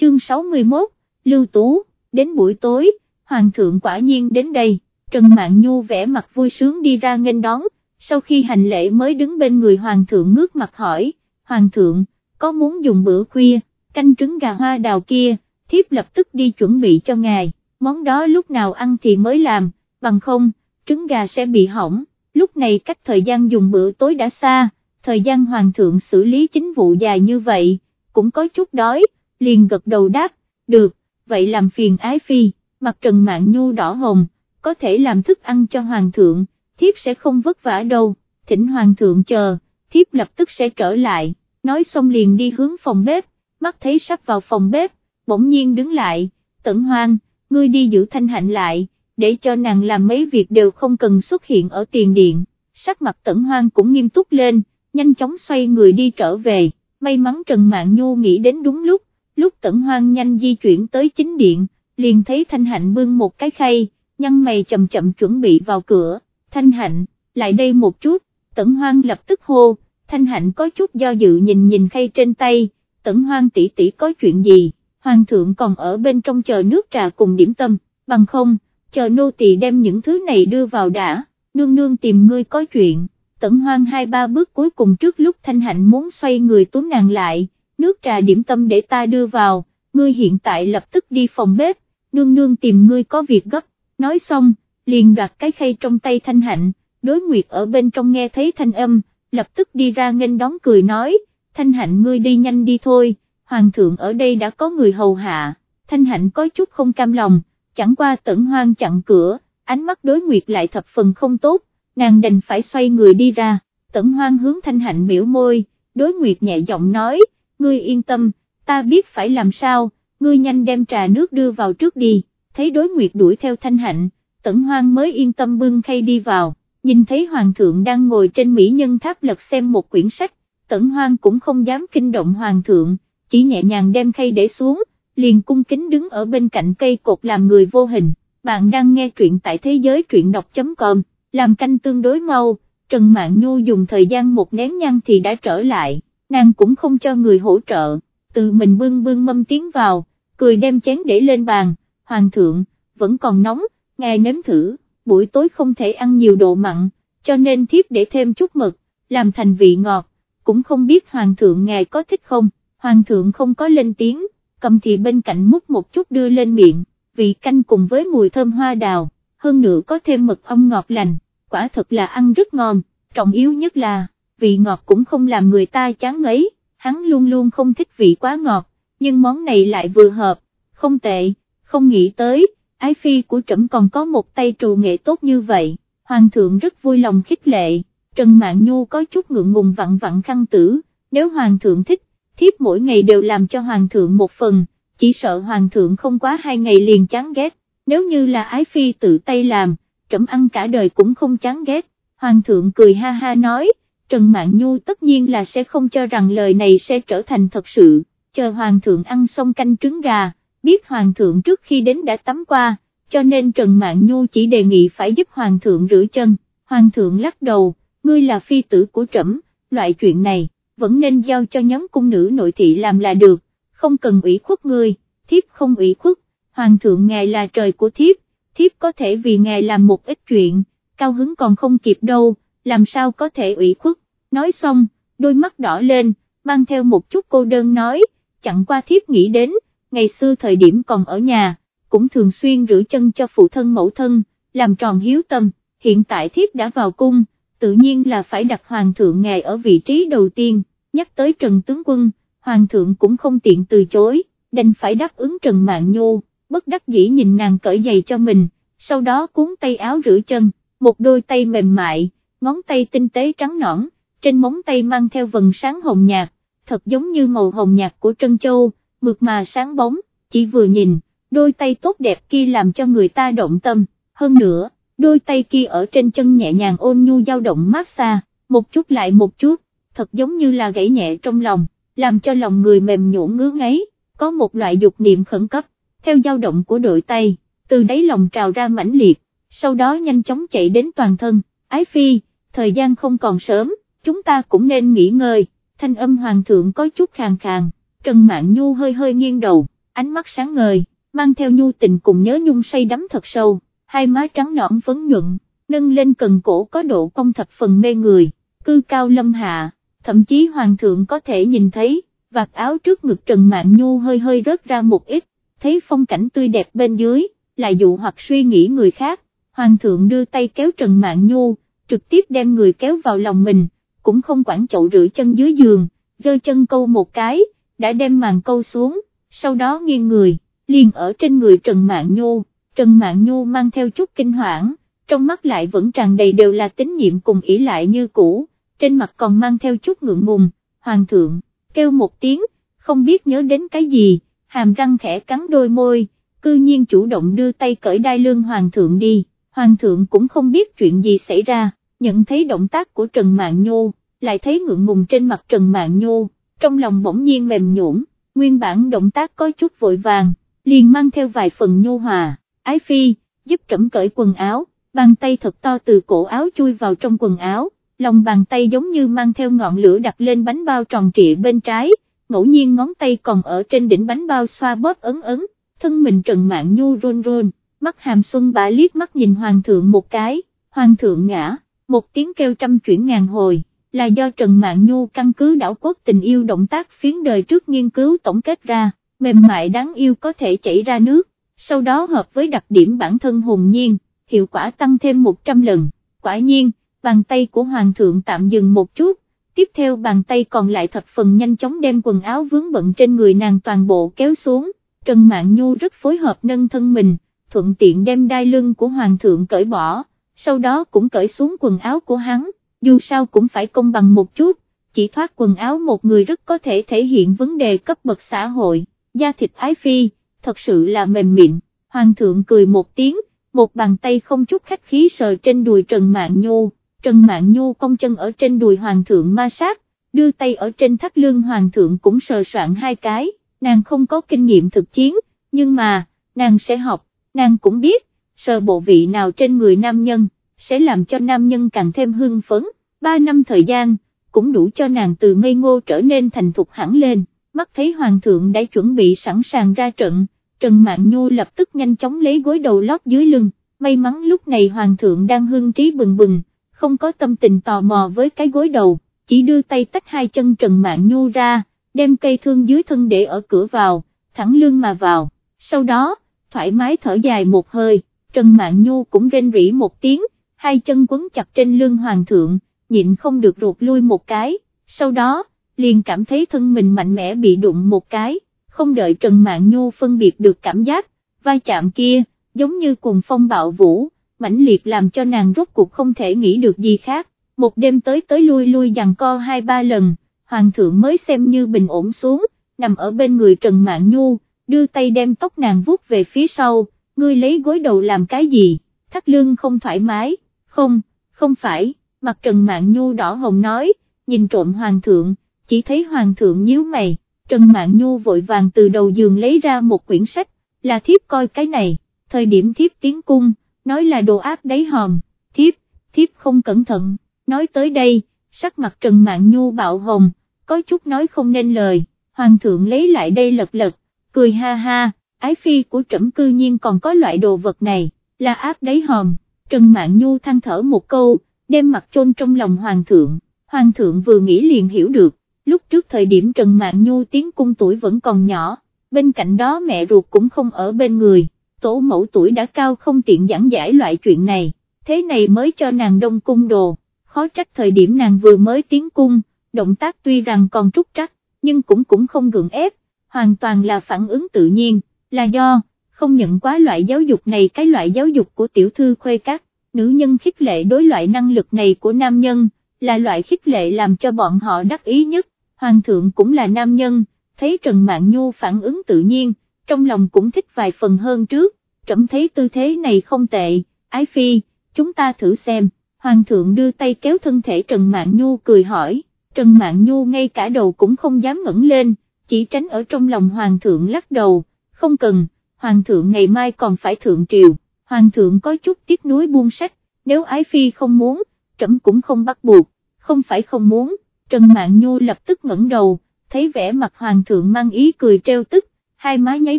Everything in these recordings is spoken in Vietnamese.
chương 61, Lưu Tú, đến buổi tối, Hoàng thượng quả nhiên đến đây, Trần Mạn Nhu vẽ mặt vui sướng đi ra nghênh đón, sau khi hành lễ mới đứng bên người Hoàng thượng ngước mặt hỏi, Hoàng thượng, có muốn dùng bữa khuya, canh trứng gà hoa đào kia, thiếp lập tức đi chuẩn bị cho ngài, món đó lúc nào ăn thì mới làm, bằng không, trứng gà sẽ bị hỏng, lúc này cách thời gian dùng bữa tối đã xa, thời gian Hoàng thượng xử lý chính vụ dài như vậy, cũng có chút đói, liền gật đầu đáp, được, vậy làm phiền ái phi, mặt Trần mạng Nhu đỏ hồng, có thể làm thức ăn cho Hoàng thượng, thiếp sẽ không vất vả đâu, thỉnh Hoàng thượng chờ, thiếp lập tức sẽ trở lại, nói xong liền đi hướng phòng bếp, mắt thấy sắp vào phòng bếp, bỗng nhiên đứng lại, tẩn hoang, ngươi đi giữ thanh hạnh lại, để cho nàng làm mấy việc đều không cần xuất hiện ở tiền điện, sắc mặt tẩn hoang cũng nghiêm túc lên, nhanh chóng xoay người đi trở về, may mắn Trần mạng Nhu nghĩ đến đúng lúc, lúc tẩn hoang nhanh di chuyển tới chính điện, liền thấy Thanh Hạnh bưng một cái khay, nhăn mày chậm chậm chuẩn bị vào cửa, Thanh Hạnh, lại đây một chút, tẩn hoang lập tức hô, Thanh Hạnh có chút do dự nhìn nhìn khay trên tay, tẩn hoang tỷ tỷ có chuyện gì, hoàng thượng còn ở bên trong chờ nước trà cùng điểm tâm, bằng không, chờ nô tỳ đem những thứ này đưa vào đã, nương nương tìm ngươi có chuyện, tẩn hoang hai ba bước cuối cùng trước lúc Thanh Hạnh muốn xoay người túm nàng lại, nước trà điểm tâm để ta đưa vào, ngươi hiện tại lập tức đi phòng bếp, nương nương tìm ngươi có việc gấp, nói xong, liền đoạt cái khay trong tay thanh hạnh, đối nguyệt ở bên trong nghe thấy thanh âm, lập tức đi ra nghênh đón cười nói, thanh hạnh ngươi đi nhanh đi thôi, hoàng thượng ở đây đã có người hầu hạ, thanh hạnh có chút không cam lòng, chẳng qua tẩn hoang chặn cửa, ánh mắt đối nguyệt lại thập phần không tốt, nàng đành phải xoay người đi ra, tẩn hoang hướng thanh hạnh miễu môi, đối nguyệt nhẹ giọng nói, ngươi yên tâm, ta biết phải làm sao, ngươi nhanh đem trà nước đưa vào trước đi, thấy đối nguyệt đuổi theo thanh hạnh, tẩn hoang mới yên tâm bưng khay đi vào, nhìn thấy hoàng thượng đang ngồi trên mỹ nhân tháp lật xem một quyển sách, tẩn hoang cũng không dám kinh động hoàng thượng, chỉ nhẹ nhàng đem khay để xuống, liền cung kính đứng ở bên cạnh cây cột làm người vô hình, bạn đang nghe truyện tại thế giới truyện đọc.com, làm canh tương đối mau, Trần Mạn Nhu dùng thời gian một nén nhăn thì đã trở lại, nàng cũng không cho người hỗ trợ, tự mình bưng bưng mâm tiến vào, cười đem chén để lên bàn, hoàng thượng, vẫn còn nóng, ngài nếm thử, buổi tối không thể ăn nhiều độ mặn, cho nên thiếp để thêm chút mực, làm thành vị ngọt, cũng không biết hoàng thượng ngài có thích không, hoàng thượng không có lên tiếng, cầm thì bên cạnh múc một chút đưa lên miệng, vị canh cùng với mùi thơm hoa đào, hơn nữa có thêm mật ong ngọt lành, quả thật là ăn rất ngon, trọng yếu nhất là, vị ngọt cũng không làm người ta chán ngấy, hắn luôn luôn không thích vị quá ngọt, nhưng món này lại vừa hợp, không tệ, không nghĩ tới, ái phi của trẫm còn có một tay trù nghệ tốt như vậy, hoàng thượng rất vui lòng khích lệ, Trần Mạn Nhu có chút ngượng ngùng vặn vặn khăn tử, nếu hoàng thượng thích, thiếp mỗi ngày đều làm cho hoàng thượng một phần, chỉ sợ hoàng thượng không quá hai ngày liền chán ghét, nếu như là ái phi tự tay làm, trẫm ăn cả đời cũng không chán ghét, hoàng thượng cười ha ha nói, Trần Mạn Nhu tất nhiên là sẽ không cho rằng lời này sẽ trở thành thật sự, chờ hoàng thượng ăn xong canh trứng gà, biết hoàng thượng trước khi đến đã tắm qua, cho nên Trần Mạn Nhu chỉ đề nghị phải giúp hoàng thượng rửa chân, hoàng thượng lắc đầu, ngươi là phi tử của trẫm, loại chuyện này, vẫn nên giao cho nhóm cung nữ nội thị làm là được, không cần ủy khuất ngươi, thiếp không ủy khuất, hoàng thượng ngài là trời của thiếp, thiếp có thể vì ngài làm một ít chuyện, cao hứng còn không kịp đâu, làm sao có thể ủy khuất, nói xong, đôi mắt đỏ lên, mang theo một chút cô đơn nói, chẳng qua thiếp nghĩ đến, ngày xưa thời điểm còn ở nhà, cũng thường xuyên rửa chân cho phụ thân mẫu thân, làm tròn hiếu tâm, hiện tại thiếp đã vào cung, tự nhiên là phải đặt hoàng thượng ngài ở vị trí đầu tiên, nhắc tới Trần Tướng Quân, hoàng thượng cũng không tiện từ chối, đành phải đáp ứng Trần Mạng Nhô, bất đắc dĩ nhìn nàng cởi giày cho mình, sau đó cuốn tay áo rửa chân, một đôi tay mềm mại, ngón tay tinh tế trắng nõn, trên móng tay mang theo vần sáng hồng nhạt, thật giống như màu hồng nhạt của Trân Châu, mượt mà sáng bóng, chỉ vừa nhìn, đôi tay tốt đẹp kia làm cho người ta động tâm, hơn nữa, đôi tay kia ở trên chân nhẹ nhàng ôn nhu dao động mát xa, một chút lại một chút, thật giống như là gãy nhẹ trong lòng, làm cho lòng người mềm nhũn ngứa ngáy, có một loại dục niệm khẩn cấp, theo dao động của đôi tay, từ đáy lòng trào ra mãnh liệt, sau đó nhanh chóng chạy đến toàn thân, ái phi, thời gian không còn sớm, chúng ta cũng nên nghỉ ngơi, thanh âm hoàng thượng có chút khàn khàn, Trần Mạn Nhu hơi hơi nghiêng đầu, ánh mắt sáng ngời, mang theo nhu tình cùng nhớ nhung say đắm thật sâu, hai má trắng nõn phấn nhuận, nâng lên cần cổ có độ cong thập phần mê người, cư cao lâm hạ, thậm chí hoàng thượng có thể nhìn thấy, vạt áo trước ngực Trần Mạn Nhu hơi hơi rớt ra một ít, thấy phong cảnh tươi đẹp bên dưới, lại dụ hoặc suy nghĩ người khác, hoàng thượng đưa tay kéo Trần Mạn Nhu, trực tiếp đem người kéo vào lòng mình, cũng không quản chậu rửa chân dưới giường, giơ chân câu một cái, đã đem màn câu xuống, sau đó nghiêng người, liền ở trên người Trần Mạn Nhu, Trần Mạn Nhu mang theo chút kinh hoảng, trong mắt lại vẫn tràn đầy đều là tín nhiệm cùng ỷ lại như cũ, trên mặt còn mang theo chút ngượng ngùng, hoàng thượng, kêu một tiếng, không biết nhớ đến cái gì, hàm răng khẽ cắn đôi môi, cư nhiên chủ động đưa tay cởi đai lương hoàng thượng đi, hoàng thượng cũng không biết chuyện gì xảy ra, nhận thấy động tác của Trần Mạn Nhu, lại thấy ngượng ngùng trên mặt Trần Mạn Nhu, trong lòng bỗng nhiên mềm nhũn, nguyên bản động tác có chút vội vàng, liền mang theo vài phần nhu hòa, ái phi, giúp trẫm cởi quần áo, bàn tay thật to từ cổ áo chui vào trong quần áo, lòng bàn tay giống như mang theo ngọn lửa đặt lên bánh bao tròn trịa bên trái, ngẫu nhiên ngón tay còn ở trên đỉnh bánh bao xoa bóp ấn ấn, thân mình Trần Mạn Nhu run run, mắt hàm xuân bả liếc mắt nhìn hoàng thượng một cái, hoàng thượng ngã, một tiếng kêu trăm chuyển ngàn hồi, là do Trần Mạn Nhu căn cứ đảo quốc tình yêu động tác phiến đời trước nghiên cứu tổng kết ra, mềm mại đáng yêu có thể chảy ra nước, sau đó hợp với đặc điểm bản thân hồn nhiên, hiệu quả tăng thêm 100 lần, quả nhiên, bàn tay của Hoàng thượng tạm dừng một chút, tiếp theo bàn tay còn lại thập phần nhanh chóng đem quần áo vướng bận trên người nàng toàn bộ kéo xuống, Trần Mạn Nhu rất phối hợp nâng thân mình, thuận tiện đem đai lưng của Hoàng thượng cởi bỏ, sau đó cũng cởi xuống quần áo của hắn, dù sao cũng phải công bằng một chút, chỉ thoát quần áo một người rất có thể thể hiện vấn đề cấp bậc xã hội, da thịt ái phi, thật sự là mềm mịn, Hoàng thượng cười một tiếng, một bàn tay không chút khách khí sờ trên đùi Trần Mạn Nhu Trần Mạn Nhu cong chân ở trên đùi hoàng thượng ma sát, đưa tay ở trên thắt lưng hoàng thượng cũng sờ soạn hai cái, nàng không có kinh nghiệm thực chiến, nhưng mà, nàng sẽ học, nàng cũng biết, sờ bộ vị nào trên người nam nhân, sẽ làm cho nam nhân càng thêm hưng phấn, ba năm thời gian, cũng đủ cho nàng từ ngây ngô trở nên thành thục hẳn lên, mắt thấy hoàng thượng đã chuẩn bị sẵn sàng ra trận, Trần Mạn Nhu lập tức nhanh chóng lấy gối đầu lót dưới lưng, may mắn lúc này hoàng thượng đang hưng trí bừng bừng, không có tâm tình tò mò với cái gối đầu, chỉ đưa tay tách hai chân Trần Mạn Nhu ra, đem cây thương dưới thân để ở cửa vào, thẳng lưng mà vào, sau đó, thoải mái thở dài một hơi, Trần Mạn Nhu cũng rên rỉ một tiếng, hai chân quấn chặt trên lưng hoàng thượng, nhịn không được ruột lui một cái, sau đó, liền cảm thấy thân mình mạnh mẽ bị đụng một cái, không đợi Trần Mạn Nhu phân biệt được cảm giác, vai chạm kia, giống như cùng phong bạo vũ mãnh liệt làm cho nàng rốt cuộc không thể nghĩ được gì khác, một đêm tới tới lui lui dằn co hai ba lần, hoàng thượng mới xem như bình ổn xuống, nằm ở bên người Trần Mạn Nhu, đưa tay đem tóc nàng vuốt về phía sau, ngươi lấy gối đầu làm cái gì, thắt lưng không thoải mái, không, không phải, mặt Trần Mạn Nhu đỏ hồng nói, nhìn trộm hoàng thượng, chỉ thấy hoàng thượng nhíu mày, Trần Mạn Nhu vội vàng từ đầu giường lấy ra một quyển sách, là thiếp coi cái này, thời điểm thiếp tiến cung, nói là đồ áp đáy hòm, thiếp, thiếp không cẩn thận, nói tới đây, sắc mặt Trần Mạn Nhu bạo hồng, có chút nói không nên lời, hoàng thượng lấy lại đây lật lật, cười ha ha, ái phi của trẫm cư nhiên còn có loại đồ vật này, là áp đáy hòm, Trần Mạn Nhu than thở một câu, đem mặt chôn trong lòng hoàng thượng, hoàng thượng vừa nghĩ liền hiểu được, lúc trước thời điểm Trần Mạn Nhu tiến cung tuổi vẫn còn nhỏ, bên cạnh đó mẹ ruột cũng không ở bên người tổ mẫu tuổi đã cao không tiện giảng giải loại chuyện này, thế này mới cho nàng đông cung đồ, khó trách thời điểm nàng vừa mới tiến cung, động tác tuy rằng còn trúc trắc, nhưng cũng cũng không gượng ép, hoàn toàn là phản ứng tự nhiên, là do, không nhận quá loại giáo dục này cái loại giáo dục của tiểu thư khuê các, nữ nhân khích lệ đối loại năng lực này của nam nhân, là loại khích lệ làm cho bọn họ đắc ý nhất, hoàng thượng cũng là nam nhân, thấy Trần Mạn Nhu phản ứng tự nhiên, trong lòng cũng thích vài phần hơn trước, trẫm thấy tư thế này không tệ, ái phi, chúng ta thử xem, hoàng thượng đưa tay kéo thân thể Trần Mạn Nhu cười hỏi, Trần Mạn Nhu ngay cả đầu cũng không dám ngẩng lên, chỉ tránh ở trong lòng hoàng thượng lắc đầu, không cần, hoàng thượng ngày mai còn phải thượng triều, hoàng thượng có chút tiếc nuối buông sách, nếu ái phi không muốn, trẫm cũng không bắt buộc, không phải không muốn, Trần mạng Nhu lập tức ngẩng đầu, thấy vẻ mặt hoàng thượng mang ý cười treo tức, hai má nháy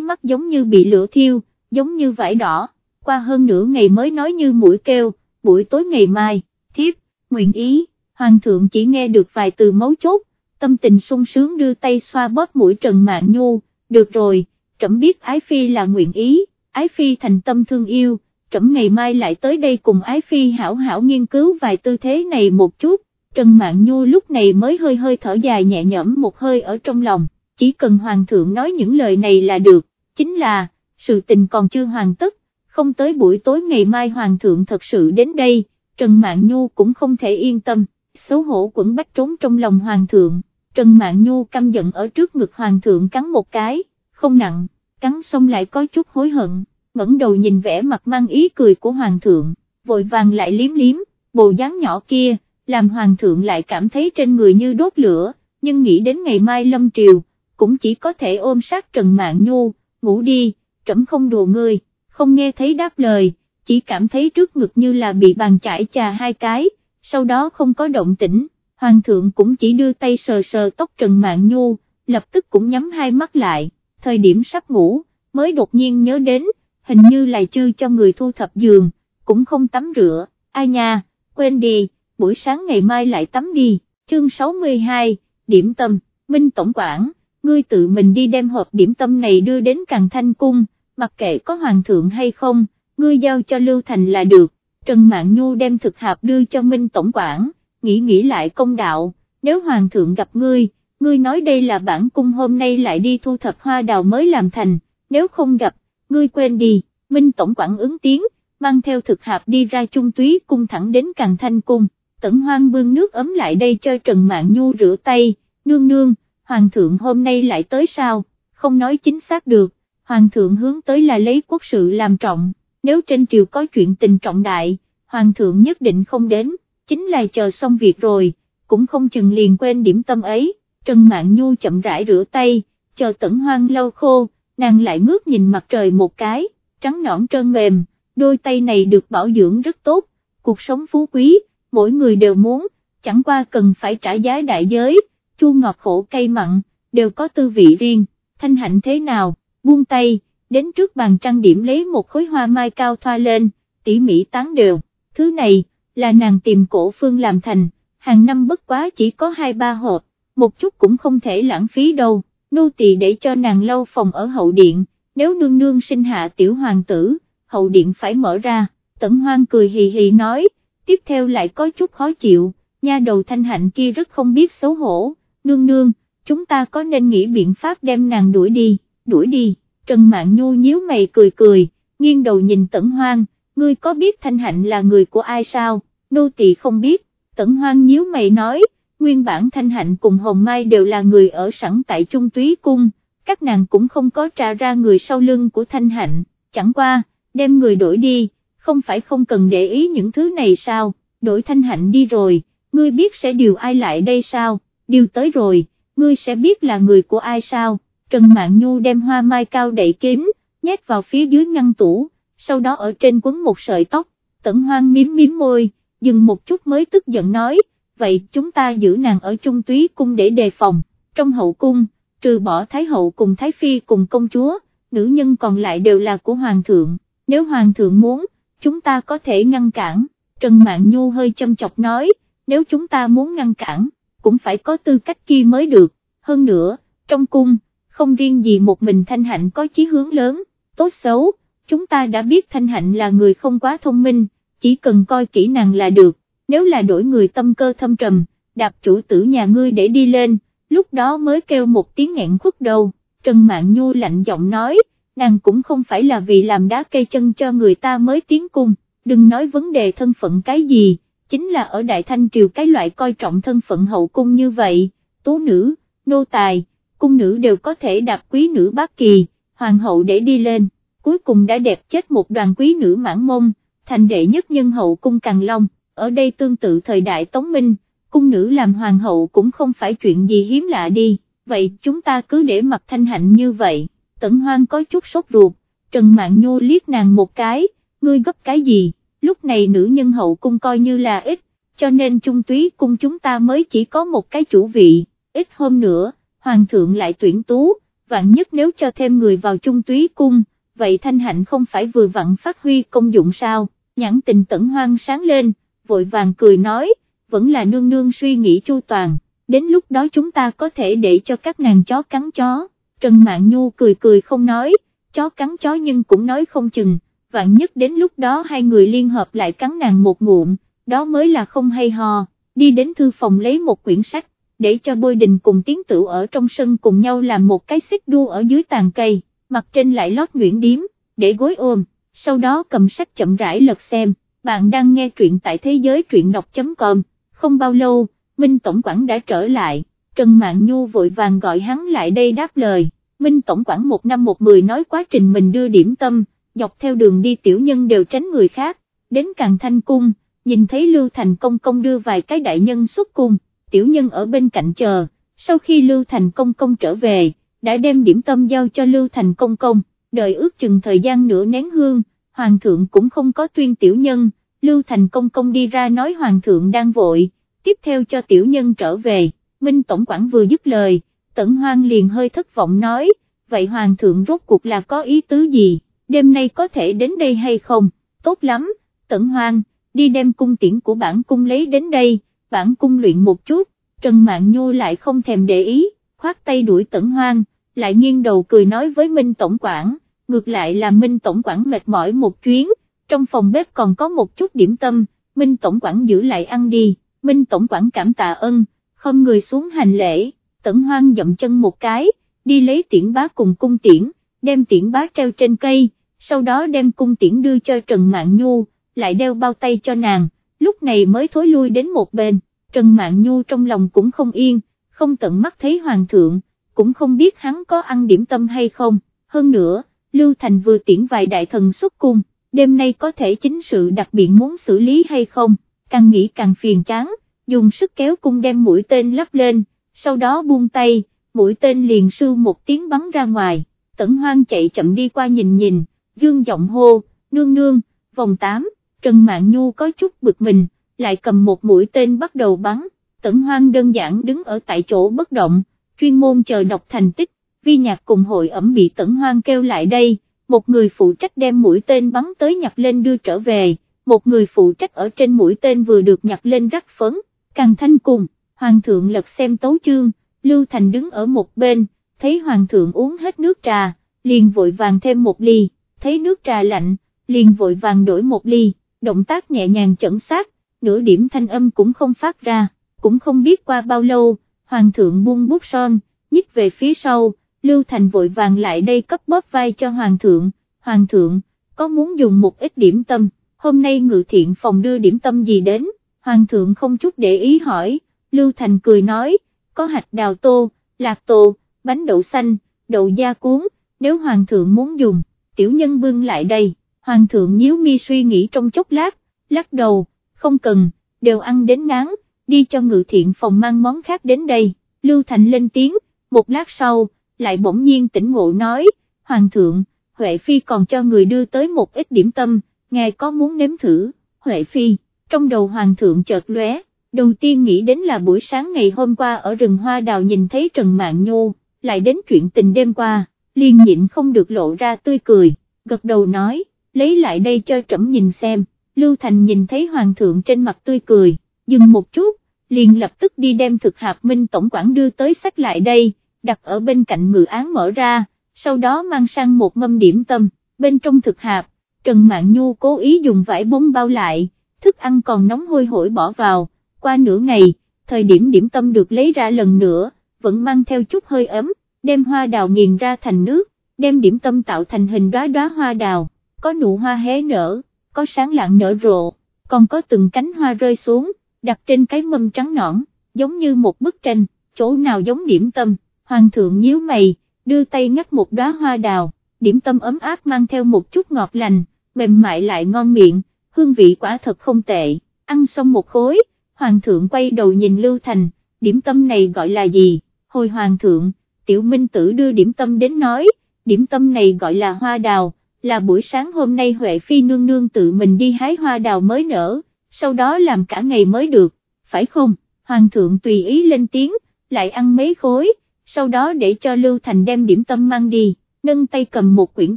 mắt giống như bị lửa thiêu, giống như vải đỏ, qua hơn nửa ngày mới nói như mũi kêu, buổi tối ngày mai, thiếp, nguyện ý, hoàng thượng chỉ nghe được vài từ mấu chốt, tâm tình sung sướng đưa tay xoa bóp mũi Trần mạng Nhu, được rồi, trẫm biết Ái Phi là nguyện ý, Ái Phi thành tâm thương yêu, trẫm ngày mai lại tới đây cùng Ái Phi hảo hảo nghiên cứu vài tư thế này một chút, Trần Mạn Nhu lúc này mới hơi hơi thở dài nhẹ nhõm một hơi ở trong lòng, chỉ cần Hoàng thượng nói những lời này là được, chính là, sự tình còn chưa hoàn tất, không tới buổi tối ngày mai Hoàng thượng thật sự đến đây, Trần Mạn Nhu cũng không thể yên tâm, xấu hổ quẩn bách trốn trong lòng Hoàng thượng, Trần Mạn Nhu căm giận ở trước ngực Hoàng thượng cắn một cái, không nặng, cắn xong lại có chút hối hận, ngẩng đầu nhìn vẻ mặt mang ý cười của Hoàng thượng, vội vàng lại liếm liếm, bồ dáng nhỏ kia, làm Hoàng thượng lại cảm thấy trên người như đốt lửa, nhưng nghĩ đến ngày mai lâm triều, cũng chỉ có thể ôm sát Trần mạng Nhu, ngủ đi, trẫm không đùa ngươi, không nghe thấy đáp lời, chỉ cảm thấy trước ngực như là bị bàn chải chà hai cái, sau đó không có động tĩnh, Hoàng thượng cũng chỉ đưa tay sờ sờ tóc Trần mạng Nhu, lập tức cũng nhắm hai mắt lại, thời điểm sắp ngủ, mới đột nhiên nhớ đến, hình như là chưa cho người thu thập giường, cũng không tắm rửa, ai nha, quên đi, buổi sáng ngày mai lại tắm đi, chương 62, điểm tâm, Minh Tổng quản, ngươi tự mình đi đem hộp điểm tâm này đưa đến Càng Thanh Cung, mặc kệ có hoàng thượng hay không, ngươi giao cho Lưu Thành là được, Trần mạng Nhu đem thực hạp đưa cho Minh Tổng quản, nghĩ nghĩ lại công đạo, nếu hoàng thượng gặp ngươi, ngươi nói đây là bản cung hôm nay lại đi thu thập hoa đào mới làm thành, nếu không gặp, ngươi quên đi, Minh Tổng quản ứng tiếng, mang theo thực hạp đi ra trung túy cung thẳng đến Càng Thanh Cung, tẩn hoang bưng nước ấm lại đây cho Trần Mạn Nhu rửa tay, nương nương, Hoàng thượng hôm nay lại tới sao, không nói chính xác được, Hoàng thượng hướng tới là lấy quốc sự làm trọng, nếu trên triều có chuyện tình trọng đại, Hoàng thượng nhất định không đến, chính là chờ xong việc rồi, cũng không chừng liền quên điểm tâm ấy, Trần Mạn Nhu chậm rãi rửa tay, chờ tẩn hoang lâu khô, nàng lại ngước nhìn mặt trời một cái, trắng nõn trơn mềm, đôi tay này được bảo dưỡng rất tốt, cuộc sống phú quý, mỗi người đều muốn, chẳng qua cần phải trả giá đại giới, chua ngọt khổ cay mặn, đều có tư vị riêng, thanh hạnh thế nào, buông tay, đến trước bàn trang điểm lấy một khối hoa mai cao thoa lên, tỉ mỉ tán đều, thứ này, là nàng tìm cổ phương làm thành, hàng năm bất quá chỉ có hai ba hộp, một chút cũng không thể lãng phí đâu, nô tỳ để cho nàng lâu phòng ở hậu điện, nếu nương nương sinh hạ tiểu hoàng tử, hậu điện phải mở ra, tẩn hoang cười hì hì nói, tiếp theo lại có chút khó chịu, nha đầu thanh hạnh kia rất không biết xấu hổ, nương nương, chúng ta có nên nghĩ biện pháp đem nàng đuổi đi, đuổi đi, Trần Mạn Nhu nhíu mày cười cười, nghiêng đầu nhìn tẩn hoang, ngươi có biết thanh hạnh là người của ai sao, nô tỳ không biết, tẩn hoang nhíu mày nói, nguyên bản thanh hạnh cùng hồng mai đều là người ở sẵn tại trung túy cung, các nàng cũng không có trà ra người sau lưng của thanh hạnh, chẳng qua, đem người đổi đi, không phải không cần để ý những thứ này sao, đổi thanh hạnh đi rồi, ngươi biết sẽ điều ai lại đây sao, điều tới rồi, ngươi sẽ biết là người của ai sao, Trần Mạn Nhu đem hoa mai cao đậy kiếm, nhét vào phía dưới ngăn tủ, sau đó ở trên quấn một sợi tóc, tẩn hoang miếm miếm môi, dừng một chút mới tức giận nói, vậy chúng ta giữ nàng ở trung túy cung để đề phòng, trong hậu cung, trừ bỏ Thái hậu cùng Thái phi cùng công chúa, nữ nhân còn lại đều là của Hoàng thượng, nếu Hoàng thượng muốn, chúng ta có thể ngăn cản, Trần Mạn Nhu hơi châm chọc nói, nếu chúng ta muốn ngăn cản, cũng phải có tư cách kia mới được, hơn nữa, trong cung, không riêng gì một mình Thanh Hạnh có chí hướng lớn, tốt xấu, chúng ta đã biết Thanh Hạnh là người không quá thông minh, chỉ cần coi kỹ nàng là được, nếu là đổi người tâm cơ thâm trầm, đạp chủ tử nhà ngươi để đi lên, lúc đó mới kêu một tiếng nghẹn khuất đầu, Trần Mạn Nhu lạnh giọng nói, nàng cũng không phải là vì làm đá cây chân cho người ta mới tiến cung, đừng nói vấn đề thân phận cái gì, chính là ở Đại Thanh Triều cái loại coi trọng thân phận hậu cung như vậy, tố nữ, nô tài, cung nữ đều có thể đạp quý nữ bác kỳ, hoàng hậu để đi lên, cuối cùng đã đẹp chết một đoàn quý nữ mãn mông, thành đệ nhất nhân hậu cung Càng Long, ở đây tương tự thời đại Tống Minh, cung nữ làm hoàng hậu cũng không phải chuyện gì hiếm lạ đi, vậy chúng ta cứ để mặt thanh hạnh như vậy, tẩn hoang có chút sốt ruột, Trần mạng Nhô liếc nàng một cái, ngươi gấp cái gì, lúc này nữ nhân hậu cung coi như là ít, cho nên trung túy cung chúng ta mới chỉ có một cái chủ vị, ít hôm nữa, hoàng thượng lại tuyển tú, vạn nhất nếu cho thêm người vào trung túy cung, vậy thanh hạnh không phải vừa vặn phát huy công dụng sao, nhãn tình tẩn hoang sáng lên, vội vàng cười nói, vẫn là nương nương suy nghĩ chu toàn, đến lúc đó chúng ta có thể để cho các nàng chó cắn chó, Trần Mạn Nhu cười cười không nói, chó cắn chó nhưng cũng nói không chừng, vạn nhất đến lúc đó hai người liên hợp lại cắn nàng một ngụm, đó mới là không hay ho, đi đến thư phòng lấy một quyển sách, để cho bôi đình cùng tiến tử ở trong sân cùng nhau làm một cái xích đua ở dưới tàn cây, mặt trên lại lót nhuyễn điếm, để gối ôm, sau đó cầm sách chậm rãi lật xem, bạn đang nghe truyện tại thế giới truyện đọc.com, không bao lâu, Minh Tổng Quảng đã trở lại, Trần Mạn Nhu vội vàng gọi hắn lại đây đáp lời, Minh Tổng Quảng một năm một mười nói quá trình mình đưa điểm tâm, dọc theo đường đi tiểu nhân đều tránh người khác, đến càng thanh cung, nhìn thấy Lưu Thành Công Công đưa vài cái đại nhân xuất cung, tiểu nhân ở bên cạnh chờ, sau khi Lưu Thành Công Công trở về, đã đem điểm tâm giao cho Lưu Thành Công Công, đợi ước chừng thời gian nửa nén hương, Hoàng thượng cũng không có tuyên tiểu nhân, Lưu Thành Công Công đi ra nói Hoàng thượng đang vội, tiếp theo cho tiểu nhân trở về, Minh Tổng quản vừa dứt lời, Tẩn Hoang liền hơi thất vọng nói, vậy Hoàng thượng rốt cuộc là có ý tứ gì, đêm nay có thể đến đây hay không, tốt lắm, Tẩn Hoang, đi đem cung tiễn của bản cung lấy đến đây, bản cung luyện một chút, Trần Mạn Nhu lại không thèm để ý, khoát tay đuổi Tẩn Hoang, lại nghiêng đầu cười nói với Minh Tổng quản, ngược lại là Minh Tổng quản mệt mỏi một chuyến, trong phòng bếp còn có một chút điểm tâm, Minh Tổng quản giữ lại ăn đi, Minh Tổng quản cảm tạ ơn, không người xuống hành lễ, Tẩn Hoang dậm chân một cái, đi lấy tiễn bá cùng cung tiễn, đem tiễn bá treo trên cây, sau đó đem cung tiễn đưa cho Trần mạng Nhu, lại đeo bao tay cho nàng, lúc này mới thối lui đến một bên, Trần mạng Nhu trong lòng cũng không yên, không tận mắt thấy Hoàng thượng, cũng không biết hắn có ăn điểm tâm hay không, hơn nữa, Lưu Thành vừa tiễn vài đại thần xuất cung, đêm nay có thể chính sự đặc biệt muốn xử lý hay không, càng nghĩ càng phiền chán, dùng sức kéo cung đem mũi tên lắp lên, sau đó buông tay, mũi tên liền sư một tiếng bắn ra ngoài, tẩn hoang chạy chậm đi qua nhìn nhìn, dương giọng hô, nương nương, vòng 8, Trần Mạn Nhu có chút bực mình, lại cầm một mũi tên bắt đầu bắn, tẩn hoang đơn giản đứng ở tại chỗ bất động, chuyên môn chờ đọc thành tích, vi nhạc cùng hội ẩm bị tẩn hoang kêu lại đây, một người phụ trách đem mũi tên bắn tới nhặt lên đưa trở về, một người phụ trách ở trên mũi tên vừa được nhặt lên rắc phấn, càng thanh cùng, hoàng thượng lật xem tấu chương, Lưu Thành đứng ở một bên, thấy hoàng thượng uống hết nước trà, liền vội vàng thêm một ly, thấy nước trà lạnh, liền vội vàng đổi một ly, động tác nhẹ nhàng chẩn xác, nửa điểm thanh âm cũng không phát ra, cũng không biết qua bao lâu, hoàng thượng buông bút son, nhích về phía sau, Lưu Thành vội vàng lại đây cấp bóp vai cho hoàng thượng, hoàng thượng, có muốn dùng một ít điểm tâm, hôm nay ngự thiện phòng đưa điểm tâm gì đến, hoàng thượng không chút để ý hỏi, Lưu Thành cười nói, có hạt đào tô, lạc tô, bánh đậu xanh, đậu da cuốn, nếu hoàng thượng muốn dùng, tiểu nhân bưng lại đây, hoàng thượng nhíu mi suy nghĩ trong chốc lát, lắc đầu, không cần, đều ăn đến ngán, đi cho ngự thiện phòng mang món khác đến đây, Lưu Thành lên tiếng, một lát sau, lại bỗng nhiên tỉnh ngộ nói, Hoàng thượng, Huệ Phi còn cho người đưa tới một ít điểm tâm, ngài có muốn nếm thử, Huệ Phi, trong đầu Hoàng thượng chợt lóe, đầu tiên nghĩ đến là buổi sáng ngày hôm qua ở rừng hoa đào nhìn thấy Trần mạng Nhô, lại đến chuyện tình đêm qua, liền nhịn không được lộ ra tươi cười, gật đầu nói, lấy lại đây cho trẫm nhìn xem, Lưu Thành nhìn thấy Hoàng thượng trên mặt tươi cười, dừng một chút, liền lập tức đi đem thực hạp minh tổng quản đưa tới sách lại đây, đặt ở bên cạnh ngự án mở ra, sau đó mang sang một mâm điểm tâm, bên trong thực hạp, Trần Mạn Nhu cố ý dùng vải bông bao lại, thức ăn còn nóng hôi hổi bỏ vào, qua nửa ngày, thời điểm điểm tâm được lấy ra lần nữa, vẫn mang theo chút hơi ấm, đem hoa đào nghiền ra thành nước, đem điểm tâm tạo thành hình đóa đóa hoa đào, có nụ hoa hé nở, có sáng lạng nở rộ, còn có từng cánh hoa rơi xuống, đặt trên cái mâm trắng nõn, giống như một bức tranh, chỗ nào giống điểm tâm hoàng thượng nhíu mày, đưa tay ngắt một đóa hoa đào, điểm tâm ấm áp mang theo một chút ngọt lành, mềm mại lại ngon miệng, hương vị quả thật không tệ, ăn xong một khối, hoàng thượng quay đầu nhìn Lưu Thành, điểm tâm này gọi là gì, hồi hoàng thượng, tiểu minh tử đưa điểm tâm đến nói, điểm tâm này gọi là hoa đào, là buổi sáng hôm nay Huệ Phi nương nương tự mình đi hái hoa đào mới nở, sau đó làm cả ngày mới được, phải không, hoàng thượng tùy ý lên tiếng, lại ăn mấy khối, sau đó để cho Lưu Thành đem điểm tâm mang đi, nâng tay cầm một quyển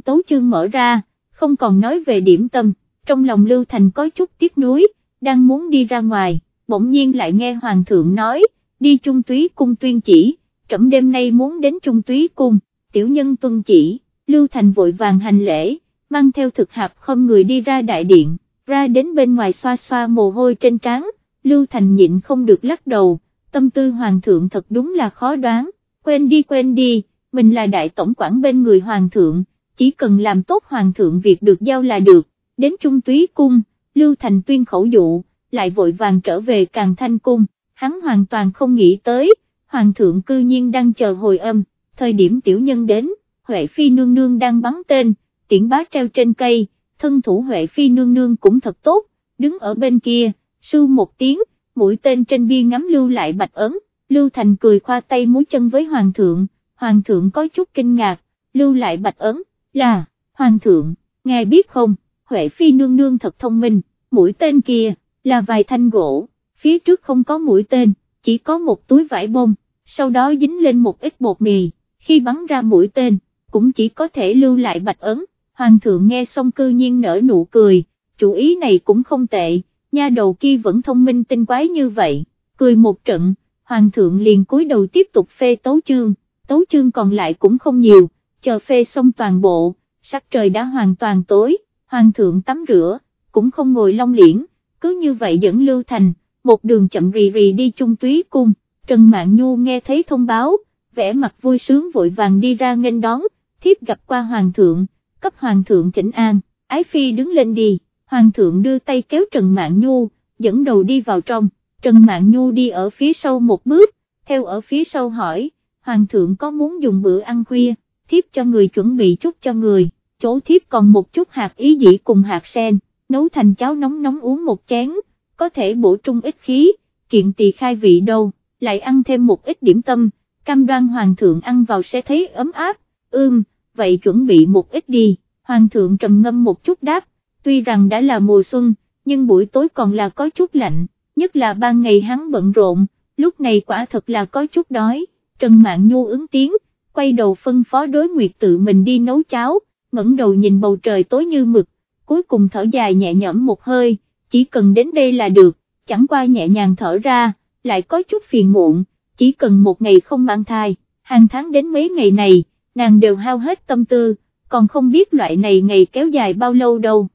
tấu chương mở ra, không còn nói về điểm tâm, trong lòng Lưu Thành có chút tiếc nuối, đang muốn đi ra ngoài, bỗng nhiên lại nghe Hoàng thượng nói, đi trung túy cung tuyên chỉ, trẫm đêm nay muốn đến trung túy cung, tiểu nhân tuân chỉ, Lưu Thành vội vàng hành lễ, mang theo thực hạp không người đi ra đại điện, ra đến bên ngoài xoa xoa mồ hôi trên trán, Lưu Thành nhịn không được lắc đầu, tâm tư Hoàng thượng thật đúng là khó đoán, quên đi quên đi, mình là đại tổng quản bên người Hoàng thượng, chỉ cần làm tốt Hoàng thượng việc được giao là được, đến trung túy cung, Lưu Thành tuyên khẩu dụ, lại vội vàng trở về càng thanh cung, hắn hoàn toàn không nghĩ tới, Hoàng thượng cư nhiên đang chờ hồi âm, thời điểm tiểu nhân đến, Huệ Phi nương nương đang bắn tên, tiễn bá treo trên cây, thân thủ Huệ Phi nương nương cũng thật tốt, đứng ở bên kia, sưu một tiếng, mũi tên trên bia ngắm lưu lại bạch ấn, Lưu Thành cười khoa tay múa chân với Hoàng thượng, Hoàng thượng có chút kinh ngạc, lưu lại bạch ấn, là, Hoàng thượng, ngài biết không, Huệ Phi nương nương thật thông minh, mũi tên kia, là vài thanh gỗ, phía trước không có mũi tên, chỉ có một túi vải bông, sau đó dính lên một ít bột mì, khi bắn ra mũi tên, cũng chỉ có thể lưu lại bạch ấn, hoàng thượng nghe xong cư nhiên nở nụ cười, chủ ý này cũng không tệ, nha đầu kia vẫn thông minh tinh quái như vậy, cười một trận, hoàng thượng liền cúi đầu tiếp tục phê tấu chương, tấu chương còn lại cũng không nhiều, chờ phê xong toàn bộ, sắc trời đã hoàn toàn tối, hoàng thượng tắm rửa, cũng không ngồi long liễn, cứ như vậy dẫn Lưu Thành, một đường chậm rì rì đi chung túy cung, Trần Mạn Nhu nghe thấy thông báo, vẻ mặt vui sướng vội vàng đi ra nghênh đón, thiếp gặp qua Hoàng thượng, cấp Hoàng thượng thỉnh an, Ái Phi đứng lên đi, Hoàng thượng đưa tay kéo Trần Mạn Nhu, dẫn đầu đi vào trong, Trần Mạn Nhu đi ở phía sau một bước, theo ở phía sau hỏi, Hoàng thượng có muốn dùng bữa ăn khuya, thiếp cho người chuẩn bị chút cho người, chỗ thiếp còn một chút hạt ý dĩ cùng hạt sen, nấu thành cháo nóng nóng uống một chén, có thể bổ trung ít khí, kiện tỳ khai vị đâu, lại ăn thêm một ít điểm tâm, cam đoan hoàng thượng ăn vào sẽ thấy ấm áp, ưm, vậy chuẩn bị một ít đi, hoàng thượng trầm ngâm một chút đáp, tuy rằng đã là mùa xuân, nhưng buổi tối còn là có chút lạnh, nhất là ban ngày hắn bận rộn, lúc này quả thật là có chút đói, Trần Mạn Nhu ứng tiếng, quay đầu phân phó đối nguyệt tự mình đi nấu cháo, ngẩng đầu nhìn bầu trời tối như mực, cuối cùng thở dài nhẹ nhõm một hơi, chỉ cần đến đây là được, chẳng qua nhẹ nhàng thở ra, lại có chút phiền muộn, chỉ cần một ngày không mang thai, hàng tháng đến mấy ngày này, nàng đều hao hết tâm tư, còn không biết loại này ngày kéo dài bao lâu đâu.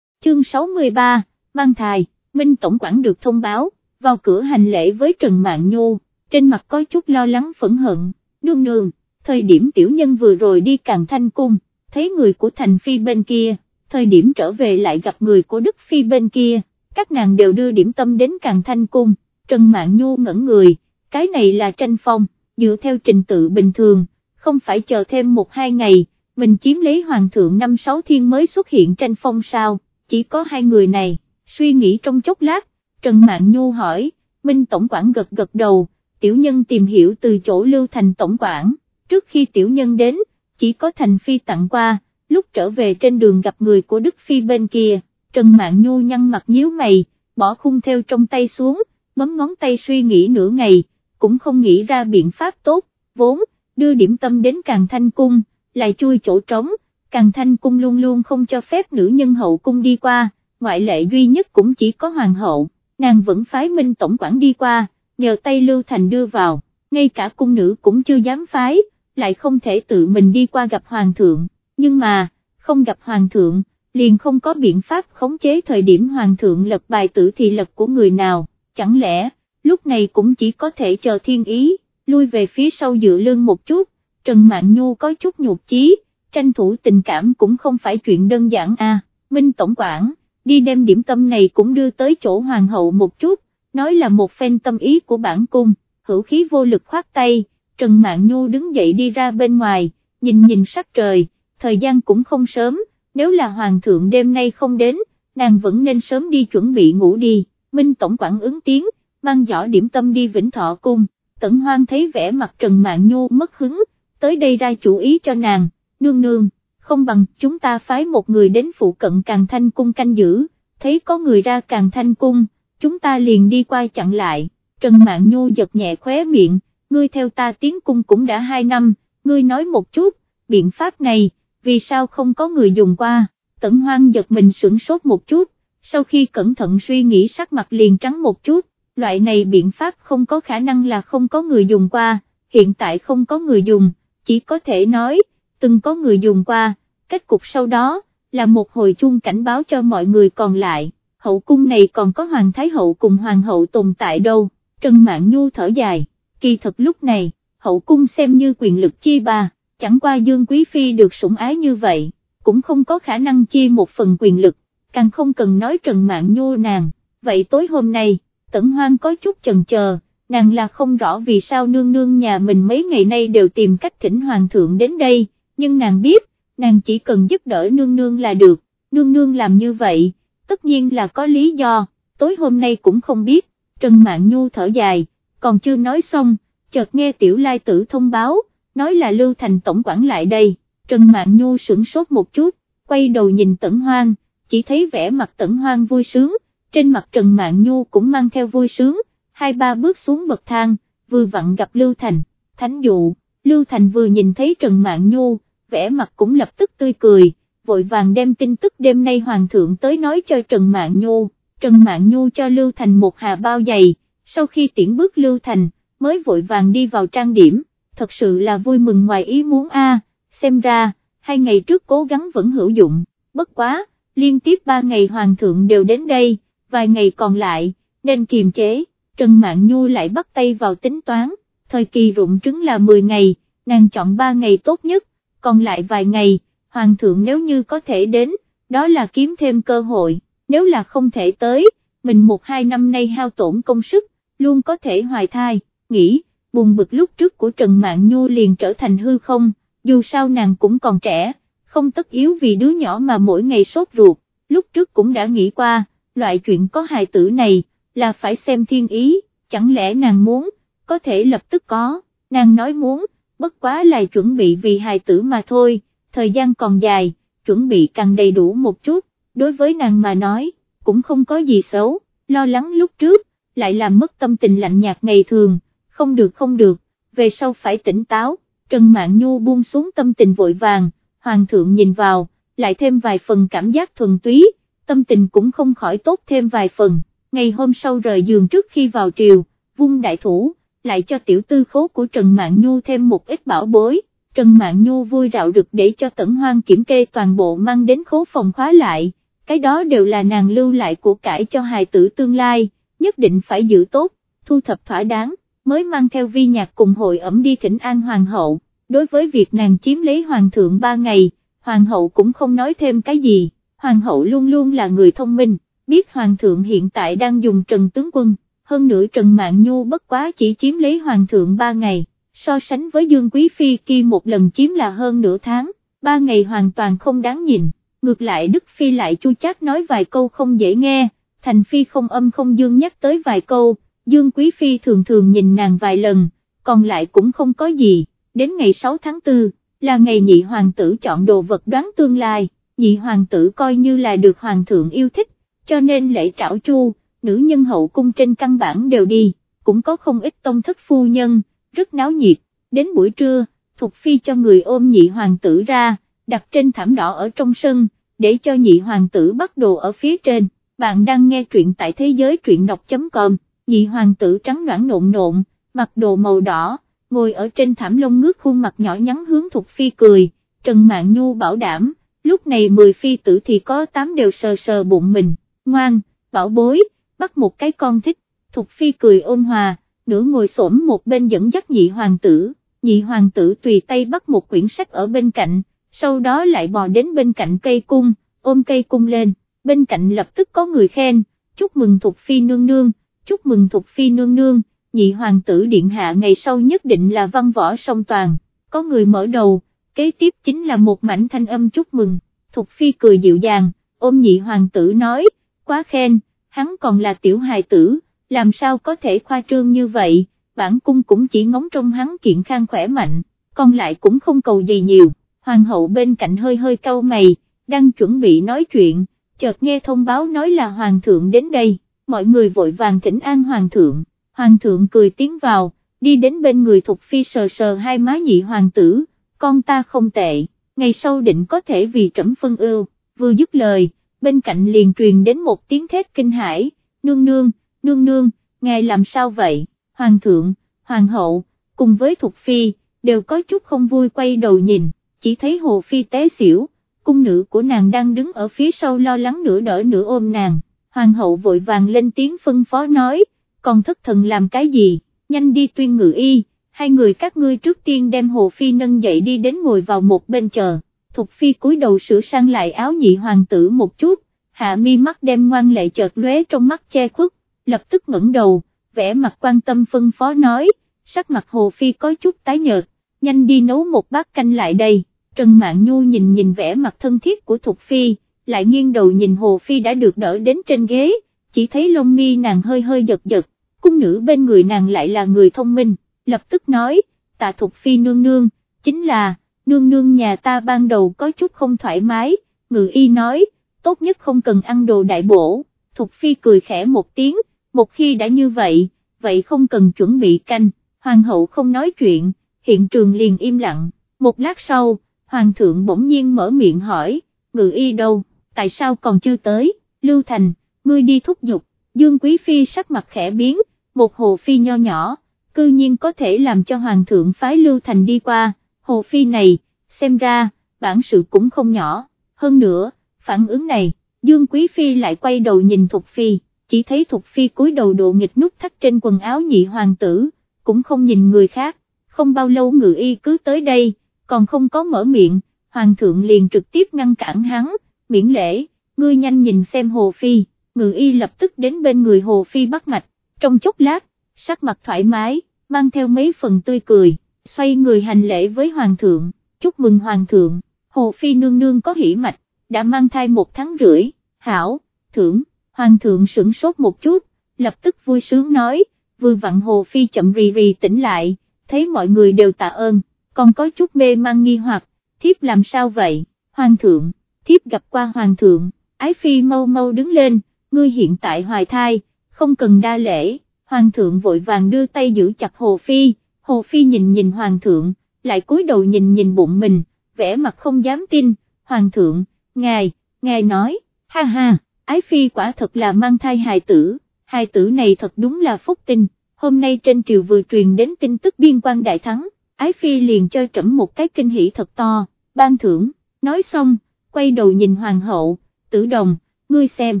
Chương 63, mang thai, Minh Tổng quản được thông báo, vào cửa hành lễ với Trần Mạn Nhu, trên mặt có chút lo lắng phẫn hận, nương nương, thời điểm tiểu nhân vừa rồi đi càng thanh cung, thấy người của thành phi bên kia, thời điểm trở về lại gặp người của Đức Phi bên kia, các nàng đều đưa điểm tâm đến càng thanh cung, Trần Mạn Nhu ngẩn người, cái này là tranh phong, dựa theo trình tự bình thường, không phải chờ thêm một hai ngày, mình chiếm lấy hoàng thượng năm sáu thiên mới xuất hiện tranh phong sao, chỉ có hai người này, suy nghĩ trong chốc lát, Trần Mạn Nhu hỏi, Minh Tổng quản gật gật đầu, tiểu nhân tìm hiểu từ chỗ Lưu Thành Tổng quản, trước khi tiểu nhân đến, chỉ có Thành Phi tặng qua, lúc trở về trên đường gặp người của Đức Phi bên kia, Trần Mạn Nhu nhăn mặt nhíu mày, bỏ khung theo trong tay xuống, bấm ngón tay suy nghĩ nửa ngày, cũng không nghĩ ra biện pháp tốt, vốn, đưa điểm tâm đến càng thanh cung, lại chui chỗ trống, càng thanh cung luôn luôn không cho phép nữ nhân hậu cung đi qua, ngoại lệ duy nhất cũng chỉ có hoàng hậu, nàng vẫn phái minh tổng quản đi qua, nhờ tay Lưu Thành đưa vào, ngay cả cung nữ cũng chưa dám phái, lại không thể tự mình đi qua gặp hoàng thượng, nhưng mà, không gặp hoàng thượng, liền không có biện pháp khống chế thời điểm hoàng thượng lật bài tử thị lật của người nào, chẳng lẽ, lúc này cũng chỉ có thể chờ thiên ý, lui về phía sau dựa lưng một chút, Trần Mạn Nhu có chút nhục chí, tranh thủ tình cảm cũng không phải chuyện đơn giản a. Minh Tổng quản, đi đem điểm tâm này cũng đưa tới chỗ hoàng hậu một chút, nói là một phen tâm ý của bản cung, hữu khí vô lực khoát tay, Trần Mạn Nhu đứng dậy đi ra bên ngoài, nhìn nhìn sắc trời, thời gian cũng không sớm, nếu là hoàng thượng đêm nay không đến, nàng vẫn nên sớm đi chuẩn bị ngủ đi, Minh Tổng quản ứng tiếng, mang giỏ điểm tâm đi Vĩnh Thọ Cung, Tẩn Hoang thấy vẻ mặt Trần Mạn Nhu mất hứng, tới đây ra chủ ý cho nàng, nương nương, không bằng chúng ta phái một người đến phụ cận Càng Thanh Cung canh giữ, thấy có người ra Càng Thanh Cung, chúng ta liền đi qua chặn lại, Trần Mạn Nhu giật nhẹ khóe miệng, ngươi theo ta tiến cung cũng đã hai năm, ngươi nói một chút, biện pháp này, vì sao không có người dùng qua, tẩn hoang giật mình sửng sốt một chút, sau khi cẩn thận suy nghĩ sắc mặt liền trắng một chút, loại này biện pháp không có khả năng là không có người dùng qua, hiện tại không có người dùng, chỉ có thể nói, từng có người dùng qua, kết cục sau đó, là một hồi chuông cảnh báo cho mọi người còn lại, hậu cung này còn có Hoàng Thái Hậu cùng Hoàng Hậu tồn tại đâu, Trần Mạn Nhu thở dài, kỳ thật lúc này, hậu cung xem như quyền lực chi ba, chẳng qua Dương Quý Phi được sủng ái như vậy, cũng không có khả năng chi một phần quyền lực, càng không cần nói Trần Mạn Nhu nàng, vậy tối hôm nay, Tẩn Hoang có chút chần chờ, nàng là không rõ vì sao nương nương nhà mình mấy ngày nay đều tìm cách thỉnh Hoàng thượng đến đây, nhưng nàng biết, nàng chỉ cần giúp đỡ nương nương là được, nương nương làm như vậy, tất nhiên là có lý do, tối hôm nay cũng không biết, Trần Mạn Nhu thở dài, còn chưa nói xong, chợt nghe Tiểu Lai Tử thông báo, nói là Lưu Thành Tổng quản lại đây, Trần Mạn Nhu sửng sốt một chút, quay đầu nhìn Tẩn Hoang, chỉ thấy vẻ mặt Tẩn Hoang vui sướng, trên mặt Trần Mạn Nhu cũng mang theo vui sướng, hai ba bước xuống bậc thang, vừa vặn gặp Lưu Thành, thánh dụ, Lưu Thành vừa nhìn thấy Trần Mạn Nhu, vẻ mặt cũng lập tức tươi cười, vội vàng đem tin tức đêm nay Hoàng thượng tới nói cho Trần Mạn Nhu, Trần Mạn Nhu cho Lưu Thành một hà bao dày. sau khi tiễn bước Lưu Thành, mới vội vàng đi vào trang điểm, thật sự là vui mừng ngoài ý muốn a. xem ra, hai ngày trước cố gắng vẫn hữu dụng, bất quá, liên tiếp ba ngày Hoàng thượng đều đến đây, vài ngày còn lại, nên kiềm chế, Trần Mạn Nhu lại bắt tay vào tính toán, thời kỳ rụng trứng là 10 ngày, nàng chọn 3 ngày tốt nhất, còn lại vài ngày, Hoàng thượng nếu như có thể đến, đó là kiếm thêm cơ hội, nếu là không thể tới, mình một hai năm nay hao tổn công sức, luôn có thể hoài thai, nghĩ, buồn bực lúc trước của Trần Mạn Nhu liền trở thành hư không, dù sao nàng cũng còn trẻ, không tất yếu vì đứa nhỏ mà mỗi ngày sốt ruột, lúc trước cũng đã nghĩ qua, loại chuyện có hài tử này, là phải xem thiên ý, chẳng lẽ nàng muốn, có thể lập tức có, nàng nói muốn, bất quá là chuẩn bị vì hài tử mà thôi, thời gian còn dài, chuẩn bị càng đầy đủ một chút, đối với nàng mà nói, cũng không có gì xấu, lo lắng lúc trước, lại làm mất tâm tình lạnh nhạt ngày thường, không được không được, về sau phải tỉnh táo, Trần Mạn Nhu buông xuống tâm tình vội vàng, Hoàng thượng nhìn vào, lại thêm vài phần cảm giác thuần túy, tâm tình cũng không khỏi tốt thêm vài phần, ngày hôm sau rời giường trước khi vào triều, vung đại thủ, lại cho tiểu tư khố của Trần mạng Nhu thêm một ít bảo bối, Trần mạng Nhu vui rạo rực để cho tẩn hoang kiểm kê toàn bộ mang đến khố phòng khóa lại, cái đó đều là nàng lưu lại của cải cho hài tử tương lai, nhất định phải giữ tốt, thu thập thỏa đáng, mới mang theo vi nhạc cùng hội ẩm đi thỉnh an hoàng hậu, đối với việc nàng chiếm lấy hoàng thượng ba ngày, hoàng hậu cũng không nói thêm cái gì, hoàng hậu luôn luôn là người thông minh, biết hoàng thượng hiện tại đang dùng trần tướng quân, hơn nữa Trần Mạn Nhu bất quá chỉ chiếm lấy hoàng thượng ba ngày, so sánh với Dương Quý Phi kia một lần chiếm là hơn nửa tháng, ba ngày hoàn toàn không đáng nhìn, ngược lại Đức Phi lại chu chát nói vài câu không dễ nghe, Thành Phi không âm không dương nhắc tới vài câu, Dương Quý Phi thường thường nhìn nàng vài lần, còn lại cũng không có gì, đến ngày 6 tháng 4, là ngày nhị hoàng tử chọn đồ vật đoán tương lai, nhị hoàng tử coi như là được hoàng thượng yêu thích, cho nên lễ trảo chu nữ nhân hậu cung trên căn bản đều đi, cũng có không ít tông thất phu nhân, rất náo nhiệt, đến buổi trưa, Thục Phi cho người ôm nhị hoàng tử ra, đặt trên thảm đỏ ở trong sân, để cho nhị hoàng tử bắt đồ ở phía trên, bạn đang nghe truyện tại thế giới truyện đọc.com, nhị hoàng tử trắng noãn nộn nộn, mặc đồ màu đỏ, ngồi ở trên thảm lông ngước khuôn mặt nhỏ nhắn hướng Thục Phi cười, Trần mạng Nhu bảo đảm, lúc này 10 phi tử thì có 8 đều sờ sờ bụng mình, ngoan, bảo bối, bắt một cái con thích, Thục Phi cười ôn hòa, nửa ngồi xổm một bên dẫn dắt nhị hoàng tử, nhị hoàng tử tùy tay bắt một quyển sách ở bên cạnh, sau đó lại bò đến bên cạnh cây cung, ôm cây cung lên, bên cạnh lập tức có người khen, chúc mừng Thục Phi nương nương, chúc mừng Thục Phi nương nương, nhị hoàng tử điện hạ ngày sau nhất định là văn võ song toàn, có người mở đầu, kế tiếp chính là một mảnh thanh âm chúc mừng, Thục Phi cười dịu dàng, ôm nhị hoàng tử nói, quá khen, hắn còn là tiểu hài tử, làm sao có thể khoa trương như vậy, bản cung cũng chỉ ngóng trong hắn kiện khang khỏe mạnh, còn lại cũng không cầu gì nhiều, hoàng hậu bên cạnh hơi hơi cau mày, đang chuẩn bị nói chuyện, chợt nghe thông báo nói là hoàng thượng đến đây, mọi người vội vàng thỉnh an hoàng thượng, hoàng thượng cười tiến vào, đi đến bên người Thục Phi sờ sờ hai má nhị hoàng tử, con ta không tệ, ngày sau định có thể vì trẫm phân ưu, vừa dứt lời, bên cạnh liền truyền đến một tiếng thét kinh hãi, nương nương, nương nương, ngài làm sao vậy, hoàng thượng, hoàng hậu, cùng với Thục Phi, đều có chút không vui quay đầu nhìn, chỉ thấy Hồ Phi té xỉu, cung nữ của nàng đang đứng ở phía sau lo lắng nửa đỡ nửa ôm nàng, hoàng hậu vội vàng lên tiếng phân phó nói, còn thất thần làm cái gì, nhanh đi tuyên ngự y, hai người các ngươi trước tiên đem Hồ Phi nâng dậy đi đến ngồi vào một bên chờ, Thục Phi cúi đầu sửa sang lại áo nhị hoàng tử một chút, hạ mi mắt đem ngoan lệ chợt lóe trong mắt che khuất, lập tức ngẩng đầu, vẻ mặt quan tâm phân phó nói, sắc mặt Hồ Phi có chút tái nhợt, nhanh đi nấu một bát canh lại đây, Trần Mạn Nhu nhìn nhìn vẻ mặt thân thiết của Thục Phi, lại nghiêng đầu nhìn Hồ Phi đã được đỡ đến trên ghế, chỉ thấy lông mi nàng hơi hơi giật giật, cung nữ bên người nàng lại là người thông minh, lập tức nói, tạ Thục Phi nương nương, chính là, nương nương nhà ta ban đầu có chút không thoải mái, ngự y nói, tốt nhất không cần ăn đồ đại bổ, Thục Phi cười khẽ một tiếng, một khi đã như vậy, vậy không cần chuẩn bị canh, hoàng hậu không nói chuyện, hiện trường liền im lặng, một lát sau, hoàng thượng bỗng nhiên mở miệng hỏi, ngự y đâu, tại sao còn chưa tới, Lưu Thành, ngươi đi thúc giục, Dương Quý Phi sắc mặt khẽ biến, một hồ phi nho nhỏ, cư nhiên có thể làm cho hoàng thượng phái Lưu Thành đi qua, hồ phi này, xem ra, bản sự cũng không nhỏ, hơn nữa, phản ứng này, Dương Quý Phi lại quay đầu nhìn Thục Phi, chỉ thấy Thục Phi cúi đầu độ nghịch nút thắt trên quần áo nhị hoàng tử, cũng không nhìn người khác, không bao lâu ngự y cứ tới đây, còn không có mở miệng, hoàng thượng liền trực tiếp ngăn cản hắn, miễn lễ, ngươi nhanh nhìn xem Hồ Phi, ngự y lập tức đến bên người Hồ Phi bắt mạch, trong chốc lát, sắc mặt thoải mái, mang theo mấy phần tươi cười, xoay người hành lễ với hoàng thượng, chúc mừng hoàng thượng, Hồ Phi nương nương có hỉ mạch, đã mang thai một tháng rưỡi, hảo, thưởng, hoàng thượng sửng sốt một chút, lập tức vui sướng nói, vừa vặn Hồ Phi chậm rì rì tỉnh lại, thấy mọi người đều tạ ơn, còn có chút mê mang nghi hoặc, thiếp làm sao vậy, hoàng thượng, thiếp gặp qua hoàng thượng, ái phi mau mau đứng lên, ngươi hiện tại hoài thai, không cần đa lễ, hoàng thượng vội vàng đưa tay giữ chặt hồ phi, hồ phi nhìn nhìn hoàng thượng, lại cúi đầu nhìn nhìn bụng mình, vẻ mặt không dám tin, hoàng thượng, ngài, ngài nói, ha ha, ái phi quả thật là mang thai hài tử, hài tử này thật đúng là phúc tinh, hôm nay trên triều vừa truyền đến tin tức biên quan đại thắng, ái phi liền cho trẫm một cái kinh hỷ thật to, ban thưởng, nói xong, quay đầu nhìn hoàng hậu, tử đồng, ngươi xem,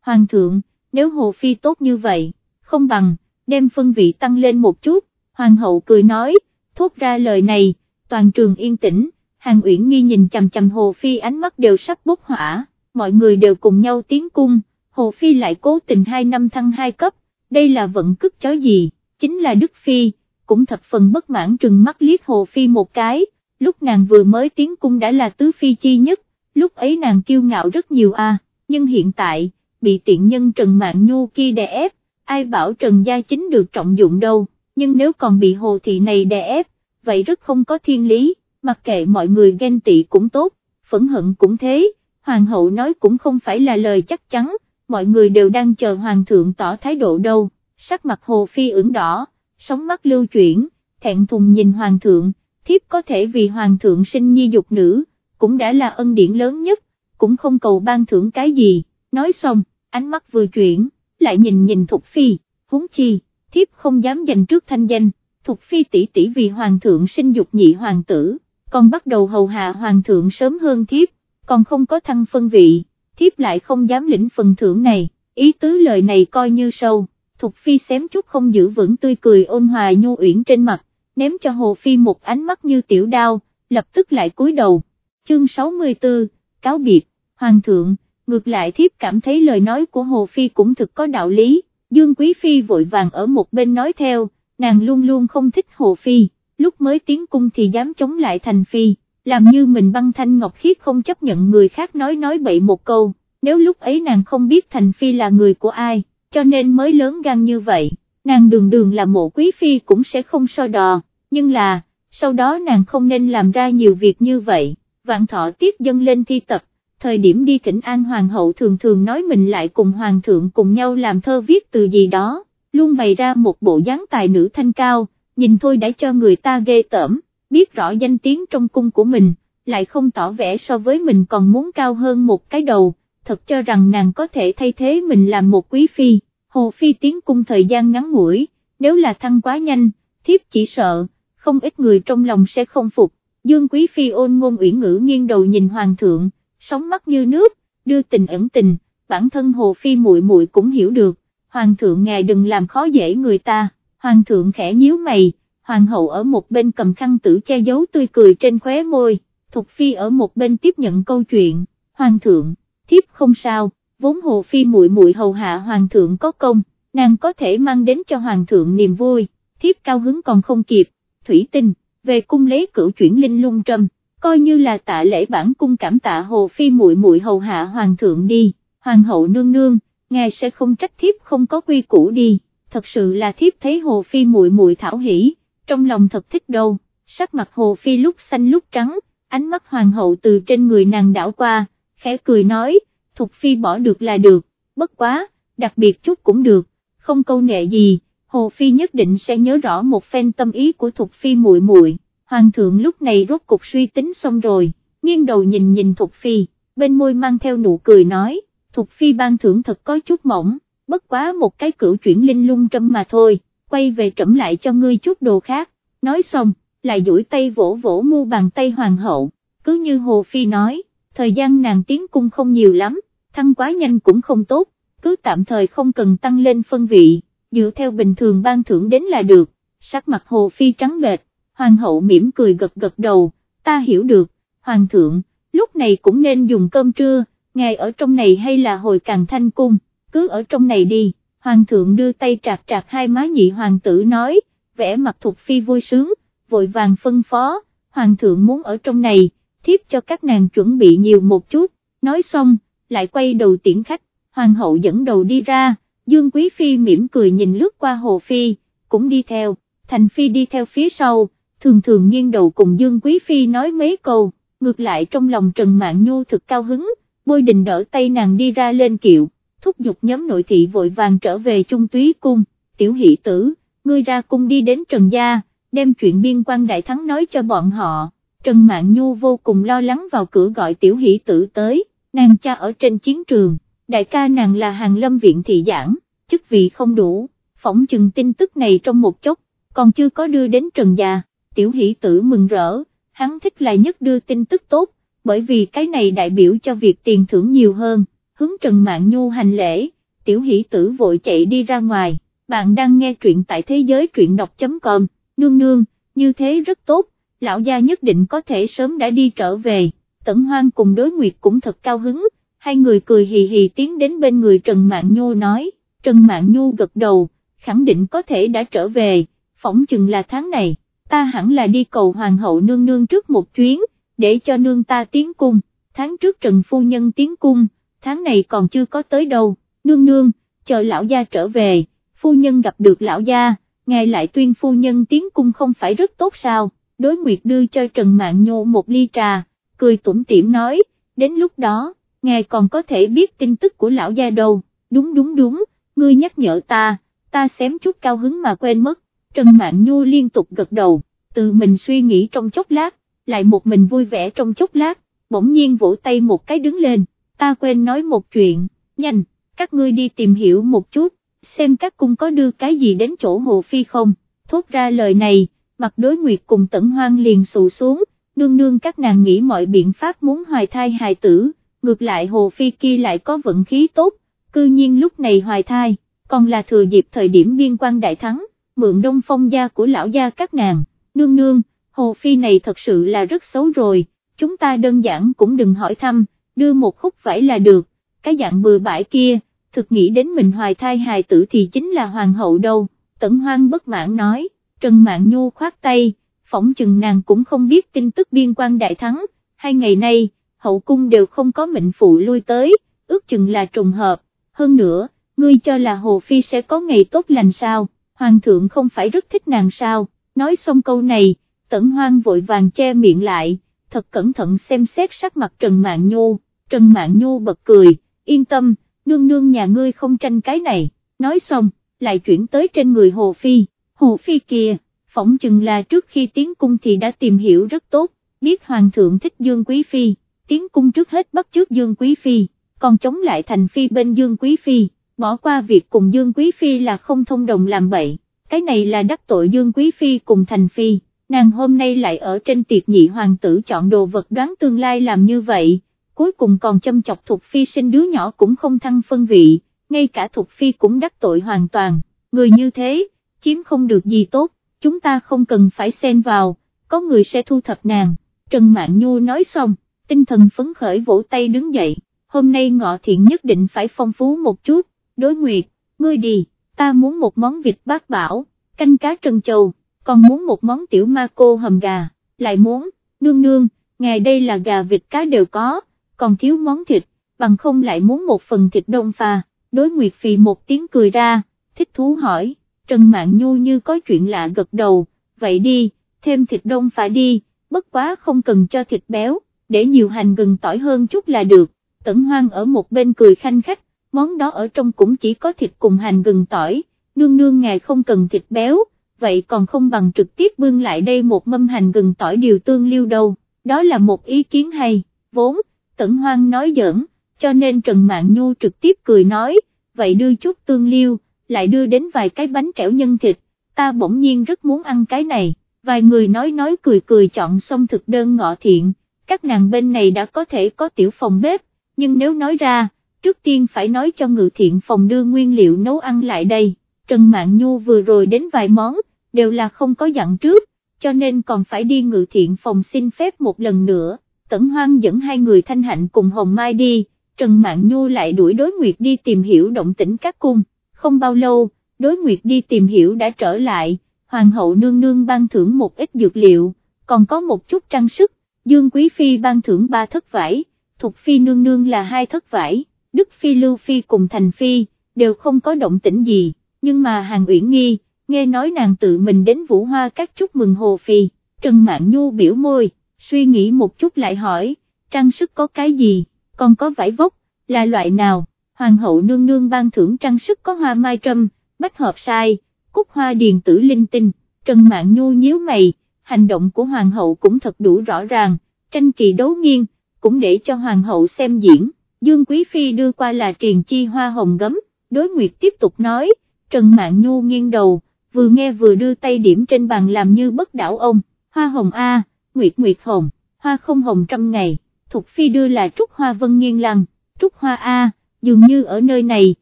hoàng thượng, nếu hồ phi tốt như vậy, không bằng, đem phân vị tăng lên một chút, hoàng hậu cười nói, thốt ra lời này, toàn trường yên tĩnh, hàng uyển nghi nhìn chằm chằm hồ phi ánh mắt đều sắp bốc hỏa, mọi người đều cùng nhau tiến cung, hồ phi lại cố tình hai năm thăng hai cấp, đây là vận cức chó gì, chính là Đức Phi, cũng thập phần bất mãn trừng mắt liếc hồ phi một cái, lúc nàng vừa mới tiến cung đã là tứ phi chi nhất, lúc ấy nàng kiêu ngạo rất nhiều a, nhưng hiện tại, bị tiện nhân Trần Mạn Nhu kia đè ép, ai bảo Trần Gia Chính được trọng dụng đâu, nhưng nếu còn bị hồ thị này đè ép, vậy rất không có thiên lý, mặc kệ mọi người ghen tị cũng tốt, phẫn hận cũng thế, hoàng hậu nói cũng không phải là lời chắc chắn, mọi người đều đang chờ hoàng thượng tỏ thái độ đâu, sắc mặt hồ phi ửng đỏ, sóng mắt lưu chuyển, thẹn thùng nhìn hoàng thượng, thiếp có thể vì hoàng thượng sinh nhi dục nữ, cũng đã là ân điển lớn nhất, cũng không cầu ban thưởng cái gì, nói xong, ánh mắt vừa chuyển, lại nhìn nhìn Thục Phi, huống chi, thiếp không dám giành trước thanh danh, thuộc Phi tỷ tỷ vì hoàng thượng sinh dục nhị hoàng tử, còn bắt đầu hầu hạ hoàng thượng sớm hơn thiếp, còn không có thăng phân vị, thiếp lại không dám lĩnh phần thưởng này, ý tứ lời này coi như sâu, thuộc Phi xém chút không giữ vững tươi cười ôn hòa nhu uyển trên mặt, ném cho Hồ Phi một ánh mắt như tiểu đao, lập tức lại cúi đầu, chương 64, cáo biệt, Hoàng thượng, ngược lại thiếp cảm thấy lời nói của Hồ Phi cũng thực có đạo lý, Dương Quý Phi vội vàng ở một bên nói theo, nàng luôn luôn không thích Hồ Phi, lúc mới tiến cung thì dám chống lại Thành Phi, làm như mình băng thanh ngọc khiết không chấp nhận người khác nói nói bậy một câu, nếu lúc ấy nàng không biết Thành Phi là người của ai, cho nên mới lớn gan như vậy, nàng đường đường là mộ Quý Phi cũng sẽ không so đò, nhưng là, sau đó nàng không nên làm ra nhiều việc như vậy, vạn thọ tiết dâng lên thi tập thời điểm đi thỉnh an hoàng hậu thường thường nói mình lại cùng hoàng thượng cùng nhau làm thơ viết từ gì đó, luôn bày ra một bộ dáng tài nữ thanh cao, nhìn thôi đã cho người ta ghê tởm, biết rõ danh tiếng trong cung của mình, lại không tỏ vẻ so với mình còn muốn cao hơn một cái đầu, thật cho rằng nàng có thể thay thế mình làm một quý phi, hồ phi tiến cung thời gian ngắn ngủi, nếu là thăng quá nhanh, thiếp chỉ sợ, không ít người trong lòng sẽ không phục, dương quý phi ôn ngôn uyển ngữ nghiêng đầu nhìn hoàng thượng, sóng mắt như nước, đưa tình ẩn tình, bản thân hồ phi muội muội cũng hiểu được, hoàng thượng ngài đừng làm khó dễ người ta, hoàng thượng khẽ nhíu mày, hoàng hậu ở một bên cầm khăn tử che giấu tươi cười trên khóe môi, Thục Phi ở một bên tiếp nhận câu chuyện, Hoàng thượng, thiếp không sao, vốn Hồ Phi muội muội hầu hạ Hoàng thượng có công, nàng có thể mang đến cho Hoàng thượng niềm vui, thiếp cao hứng còn không kịp, thủy tinh, về cung lấy cửu chuyển linh lung trâm, coi như là tạ lễ bản cung cảm tạ Hồ Phi muội muội hầu hạ Hoàng thượng đi, Hoàng hậu nương nương, ngài sẽ không trách thiếp không có quy củ đi, thật sự là thiếp thấy Hồ Phi muội muội thảo hỉ, trong lòng thật thích đâu, sắc mặt Hồ Phi lúc xanh lúc trắng, ánh mắt hoàng hậu từ trên người nàng đảo qua, khẽ cười nói, Thục Phi bỏ được là được, bất quá, đặc biệt chút cũng được, không câu nệ gì, Hồ Phi nhất định sẽ nhớ rõ một phen tâm ý của Thục Phi muội muội. Hoàng thượng lúc này rốt cục suy tính xong rồi, nghiêng đầu nhìn nhìn Thục Phi, bên môi mang theo nụ cười nói, Thục Phi ban thưởng thật có chút mỏng, bất quá một cái cửu chuyển linh lung trâm mà thôi, quay về trẫm lại cho ngươi chút đồ khác, nói xong lại duỗi tay vỗ vỗ mu bàn tay hoàng hậu, cứ như Hồ Phi nói, thời gian nàng tiến cung không nhiều lắm, thăng quá nhanh cũng không tốt, cứ tạm thời không cần tăng lên phân vị, dựa theo bình thường ban thưởng đến là được, sắc mặt Hồ Phi trắng bệch, hoàng hậu mỉm cười gật gật đầu, ta hiểu được, hoàng thượng, lúc này cũng nên dùng cơm trưa, ngài ở trong này hay là hồi càng thanh cung, cứ ở trong này đi, hoàng thượng đưa tay trạc trạc hai má nhị hoàng tử nói, vẽ mặt thuộc phi vui sướng, vội vàng phân phó, hoàng thượng muốn ở trong này, thiếp cho các nàng chuẩn bị nhiều một chút, nói xong, lại quay đầu tiễn khách, hoàng hậu dẫn đầu đi ra, Dương Quý Phi mỉm cười nhìn lướt qua Hồ Phi, cũng đi theo, Thành Phi đi theo phía sau, thường thường nghiêng đầu cùng Dương Quý Phi nói mấy câu, ngược lại trong lòng Trần Mạn Nhu thực cao hứng, bôi đình đỡ tay nàng đi ra lên kiệu, thúc giục nhóm nội thị vội vàng trở về trung túy cung, tiểu hỷ tử, ngươi ra cung đi đến Trần Gia, đem chuyện biên quan đại thắng nói cho bọn họ, Trần Mạn Nhu vô cùng lo lắng vào cửa gọi tiểu hỷ tử tới, nàng cha ở trên chiến trường, đại ca nàng là hàng lâm viện thị giảng, chức vị không đủ, phỏng chừng tin tức này trong một chốc, còn chưa có đưa đến Trần Gia, tiểu hỷ tử mừng rỡ, hắn thích là nhất đưa tin tức tốt, bởi vì cái này đại biểu cho việc tiền thưởng nhiều hơn, hướng Trần Mạn Nhu hành lễ, tiểu hỷ tử vội chạy đi ra ngoài, bạn đang nghe truyện tại thế giới truyện đọc.com nương nương, như thế rất tốt, lão gia nhất định có thể sớm đã đi trở về, tẩn hoang cùng đối nguyệt cũng thật cao hứng, hai người cười hì hì tiến đến bên người Trần Mạn Nhu nói, Trần Mạn Nhu gật đầu, khẳng định có thể đã trở về, phỏng chừng là tháng này, ta hẳn là đi cầu hoàng hậu nương nương trước một chuyến, để cho nương ta tiến cung, tháng trước Trần Phu Nhân tiến cung, tháng này còn chưa có tới đâu, nương nương, chờ lão gia trở về, phu nhân gặp được lão gia, ngài lại tuyên phu nhân tiến cung không phải rất tốt sao, đối nguyệt đưa cho Trần mạng Nhô một ly trà, cười tủm tỉm nói, đến lúc đó, ngài còn có thể biết tin tức của lão gia đâu, đúng đúng đúng, ngươi nhắc nhở ta, ta xém chút cao hứng mà quên mất, Trần Mạn Nhu liên tục gật đầu, tự mình suy nghĩ trong chốc lát, lại một mình vui vẻ trong chốc lát, bỗng nhiên vỗ tay một cái đứng lên, ta quên nói một chuyện, nhanh, các ngươi đi tìm hiểu một chút, xem các cung có đưa cái gì đến chỗ Hồ Phi không, thốt ra lời này, mặt đối nguyệt cùng tẩn hoang liền sụ xuống, nương nương các nàng nghĩ mọi biện pháp muốn hoài thai hài tử, ngược lại Hồ Phi kia lại có vận khí tốt, cư nhiên lúc này hoài thai, còn là thừa dịp thời điểm biên quan đại thắng, mượn đông phong gia của lão gia các nàng, nương nương, Hồ Phi này thật sự là rất xấu rồi, chúng ta đơn giản cũng đừng hỏi thăm, đưa một khúc vải là được, cái dạng bừa bãi kia, thực nghĩ đến mình hoài thai hài tử thì chính là hoàng hậu đâu, tẩn hoang bất mãn nói, Trần Mạn Nhu khoát tay, phỏng chừng nàng cũng không biết tin tức biên quan đại thắng, hai ngày nay, hậu cung đều không có mệnh phụ lui tới, ước chừng là trùng hợp, hơn nữa, ngươi cho là Hồ Phi sẽ có ngày tốt lành sao, hoàng thượng không phải rất thích nàng sao, nói xong câu này, tẩn hoang vội vàng che miệng lại, thật cẩn thận xem xét sắc mặt Trần Mạn Nhu, Trần Mạn Nhu bật cười, yên tâm, nương nương nhà ngươi không tranh cái này, nói xong, lại chuyển tới trên người Hồ Phi, Hồ Phi kìa, phỏng chừng là trước khi tiến cung thì đã tìm hiểu rất tốt, biết hoàng thượng thích Dương Quý Phi, tiến cung trước hết bắt trước Dương Quý Phi, còn chống lại thành phi bên Dương Quý Phi, bỏ qua việc cùng Dương Quý Phi là không thông đồng làm bậy, cái này là đắc tội Dương Quý Phi cùng thành phi, nàng hôm nay lại ở trên tiệc nhị hoàng tử chọn đồ vật đoán tương lai làm như vậy, cuối cùng còn châm chọc Thục Phi sinh đứa nhỏ cũng không thăng phân vị, ngay cả Thục Phi cũng đắc tội hoàn toàn, người như thế, chiếm không được gì tốt, chúng ta không cần phải xen vào, có người sẽ thu thập nàng, Trần Mạn Nhu nói xong, tinh thần phấn khởi vỗ tay đứng dậy, hôm nay ngọ thiện nhất định phải phong phú một chút, đối nguyệt, ngươi đi, ta muốn một món vịt bát bảo, canh cá trân châu, còn muốn một món tiểu ma cô hầm gà, lại muốn, nương nương, ngày đây là gà vịt cá đều có, còn thiếu món thịt, bằng không lại muốn một phần thịt đông pha, đối nguyệt phì một tiếng cười ra, thích thú hỏi, Trần Mạn Nhu như có chuyện lạ gật đầu, vậy đi, thêm thịt đông pha đi, bất quá không cần cho thịt béo, để nhiều hành gừng tỏi hơn chút là được, tẩn hoang ở một bên cười khanh khách, món đó ở trong cũng chỉ có thịt cùng hành gừng tỏi, nương nương ngài không cần thịt béo, vậy còn không bằng trực tiếp bưng lại đây một mâm hành gừng tỏi điều tương liêu đâu, đó là một ý kiến hay, vốn, tẩn hoang nói giỡn, cho nên Trần mạng Nhu trực tiếp cười nói, vậy đưa chút tương liêu, lại đưa đến vài cái bánh trẻo nhân thịt, ta bỗng nhiên rất muốn ăn cái này, vài người nói nói cười cười chọn xong thực đơn ngọ thiện, các nàng bên này đã có thể có tiểu phòng bếp, nhưng nếu nói ra, trước tiên phải nói cho ngự thiện phòng đưa nguyên liệu nấu ăn lại đây, Trần Mạn Nhu vừa rồi đến vài món, đều là không có dặn trước, cho nên còn phải đi ngự thiện phòng xin phép một lần nữa, Tẩn Hoang dẫn hai người Thanh Hạnh cùng Hồng Mai đi, Trần Mạn Nhu lại đuổi đối nguyệt đi tìm hiểu động tĩnh các cung, không bao lâu, đối nguyệt đi tìm hiểu đã trở lại, Hoàng hậu nương nương ban thưởng một ít dược liệu, còn có một chút trang sức, Dương Quý Phi ban thưởng ba thất vải, Thục Phi nương nương là hai thất vải, Đức Phi Lưu Phi cùng Thành Phi, đều không có động tĩnh gì, nhưng mà Hàng Uyển Nghi, nghe nói nàng tự mình đến Vũ Hoa các chúc mừng Hồ Phi, Trần Mạn Nhu biểu môi, suy nghĩ một chút lại hỏi, trang sức có cái gì, còn có vải vóc, là loại nào, Hoàng hậu nương nương ban thưởng trang sức có hoa mai trâm, bách hợp sai, cúc hoa điền tử linh tinh, Trần Mạn Nhu nhíu mày, hành động của Hoàng hậu cũng thật đủ rõ ràng, tranh kỳ đấu nghiêng, cũng để cho Hoàng hậu xem diễn, Dương Quý Phi đưa qua là triền chi hoa hồng gấm, đối nguyệt tiếp tục nói, Trần Mạn Nhu nghiêng đầu, vừa nghe vừa đưa tay điểm trên bàn làm như bất đảo ông, hoa hồng A, nguyệt nguyệt hồng, hoa không hồng trăm ngày, Thục Phi đưa là trúc hoa vân nghiêng lăng, trúc hoa A, dường như ở nơi này,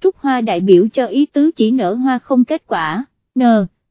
trúc hoa đại biểu cho ý tứ chỉ nở hoa không kết quả, n,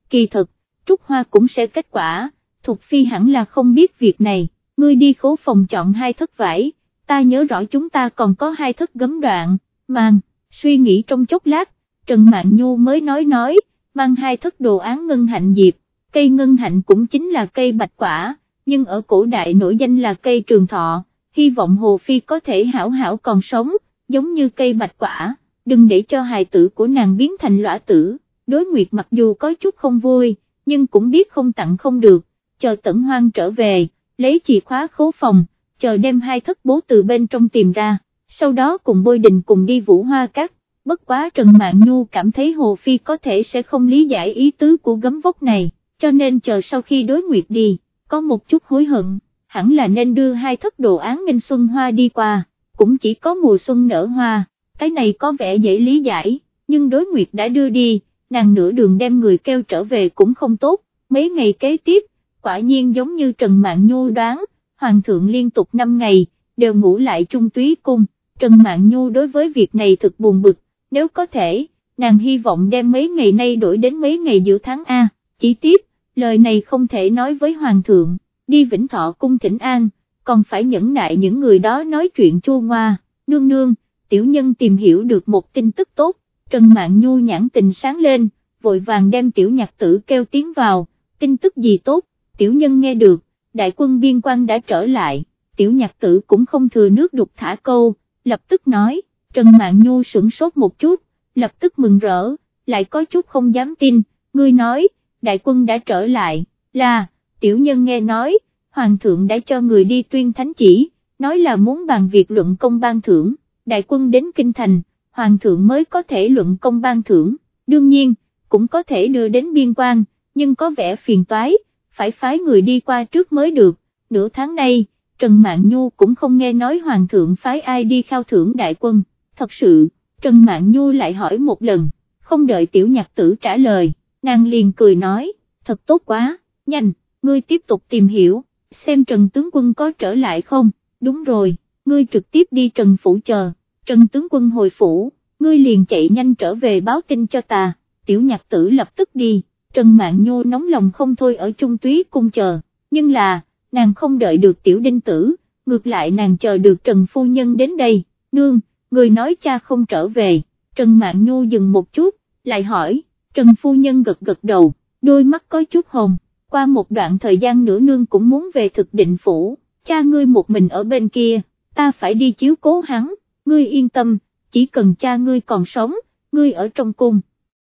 kỳ thực, trúc hoa cũng sẽ kết quả, Thục Phi hẳn là không biết việc này, ngươi đi khố phòng chọn hai thất vải, ta nhớ rõ chúng ta còn có hai thức gấm đoạn, mang, suy nghĩ trong chốc lát, Trần Mạn Nhu mới nói nói, mang hai thức đồ án ngân hạnh diệp, cây ngân hạnh cũng chính là cây bạch quả, nhưng ở cổ đại nổi danh là cây trường thọ, hy vọng Hồ Phi có thể hảo hảo còn sống, giống như cây bạch quả, đừng để cho hài tử của nàng biến thành lõa tử, đối nguyệt mặc dù có chút không vui, nhưng cũng biết không tặng không được, chờ tẩn hoang trở về, lấy chìa khóa khố phòng, chờ đem hai thất bố từ bên trong tìm ra, sau đó cùng bôi đình cùng đi vũ hoa cắt, bất quá Trần Mạn Nhu cảm thấy Hồ Phi có thể sẽ không lý giải ý tứ của gấm vóc này, cho nên chờ sau khi đối nguyệt đi, có một chút hối hận, hẳn là nên đưa hai thất đồ án nghênh xuân hoa đi qua, cũng chỉ có mùa xuân nở hoa, cái này có vẻ dễ lý giải, nhưng đối nguyệt đã đưa đi, nàng nửa đường đem người kêu trở về cũng không tốt, mấy ngày kế tiếp, quả nhiên giống như Trần Mạn Nhu đoán, Hoàng thượng liên tục 5 ngày, đều ngủ lại trung túy cung, Trần Mạn Nhu đối với việc này thực buồn bực, nếu có thể, nàng hy vọng đem mấy ngày nay đổi đến mấy ngày giữa tháng A, chỉ tiếp, lời này không thể nói với Hoàng thượng, đi Vĩnh Thọ cung thỉnh an, còn phải nhẫn nại những người đó nói chuyện chua ngoa, nương nương, tiểu nhân tìm hiểu được một tin tức tốt, Trần Mạn Nhu nhãn tình sáng lên, vội vàng đem tiểu nhạc tử kêu tiếng vào, tin tức gì tốt, tiểu nhân nghe được, đại quân biên quan đã trở lại, tiểu nhạc tử cũng không thừa nước đục thả câu, lập tức nói, Trần Mạn Nhu sửng sốt một chút, lập tức mừng rỡ, lại có chút không dám tin, ngươi nói, đại quân đã trở lại, là, tiểu nhân nghe nói, hoàng thượng đã cho người đi tuyên thánh chỉ, nói là muốn bàn việc luận công ban thưởng, đại quân đến kinh thành, hoàng thượng mới có thể luận công ban thưởng, đương nhiên, cũng có thể đưa đến biên quan, nhưng có vẻ phiền toái, phải phái người đi qua trước mới được, nửa tháng nay, Trần Mạn Nhu cũng không nghe nói Hoàng thượng phái ai đi khao thưởng đại quân, thật sự, Trần Mạn Nhu lại hỏi một lần, không đợi tiểu nhạc tử trả lời, nàng liền cười nói, thật tốt quá, nhanh, ngươi tiếp tục tìm hiểu, xem Trần tướng quân có trở lại không, đúng rồi, ngươi trực tiếp đi Trần Phủ chờ, Trần tướng quân hồi phủ, ngươi liền chạy nhanh trở về báo tin cho ta, tiểu nhạc tử lập tức đi, Trần Mạn Nhu nóng lòng không thôi ở trung túy cung chờ, nhưng là, nàng không đợi được tiểu đinh tử, ngược lại nàng chờ được Trần Phu Nhân đến đây, nương, người nói cha không trở về, Trần Mạn Nhu dừng một chút, lại hỏi, Trần Phu Nhân gật gật đầu, đôi mắt có chút hồng, qua một đoạn thời gian nữa nương cũng muốn về thực định phủ, cha ngươi một mình ở bên kia, ta phải đi chiếu cố hắn, ngươi yên tâm, chỉ cần cha ngươi còn sống, ngươi ở trong cung.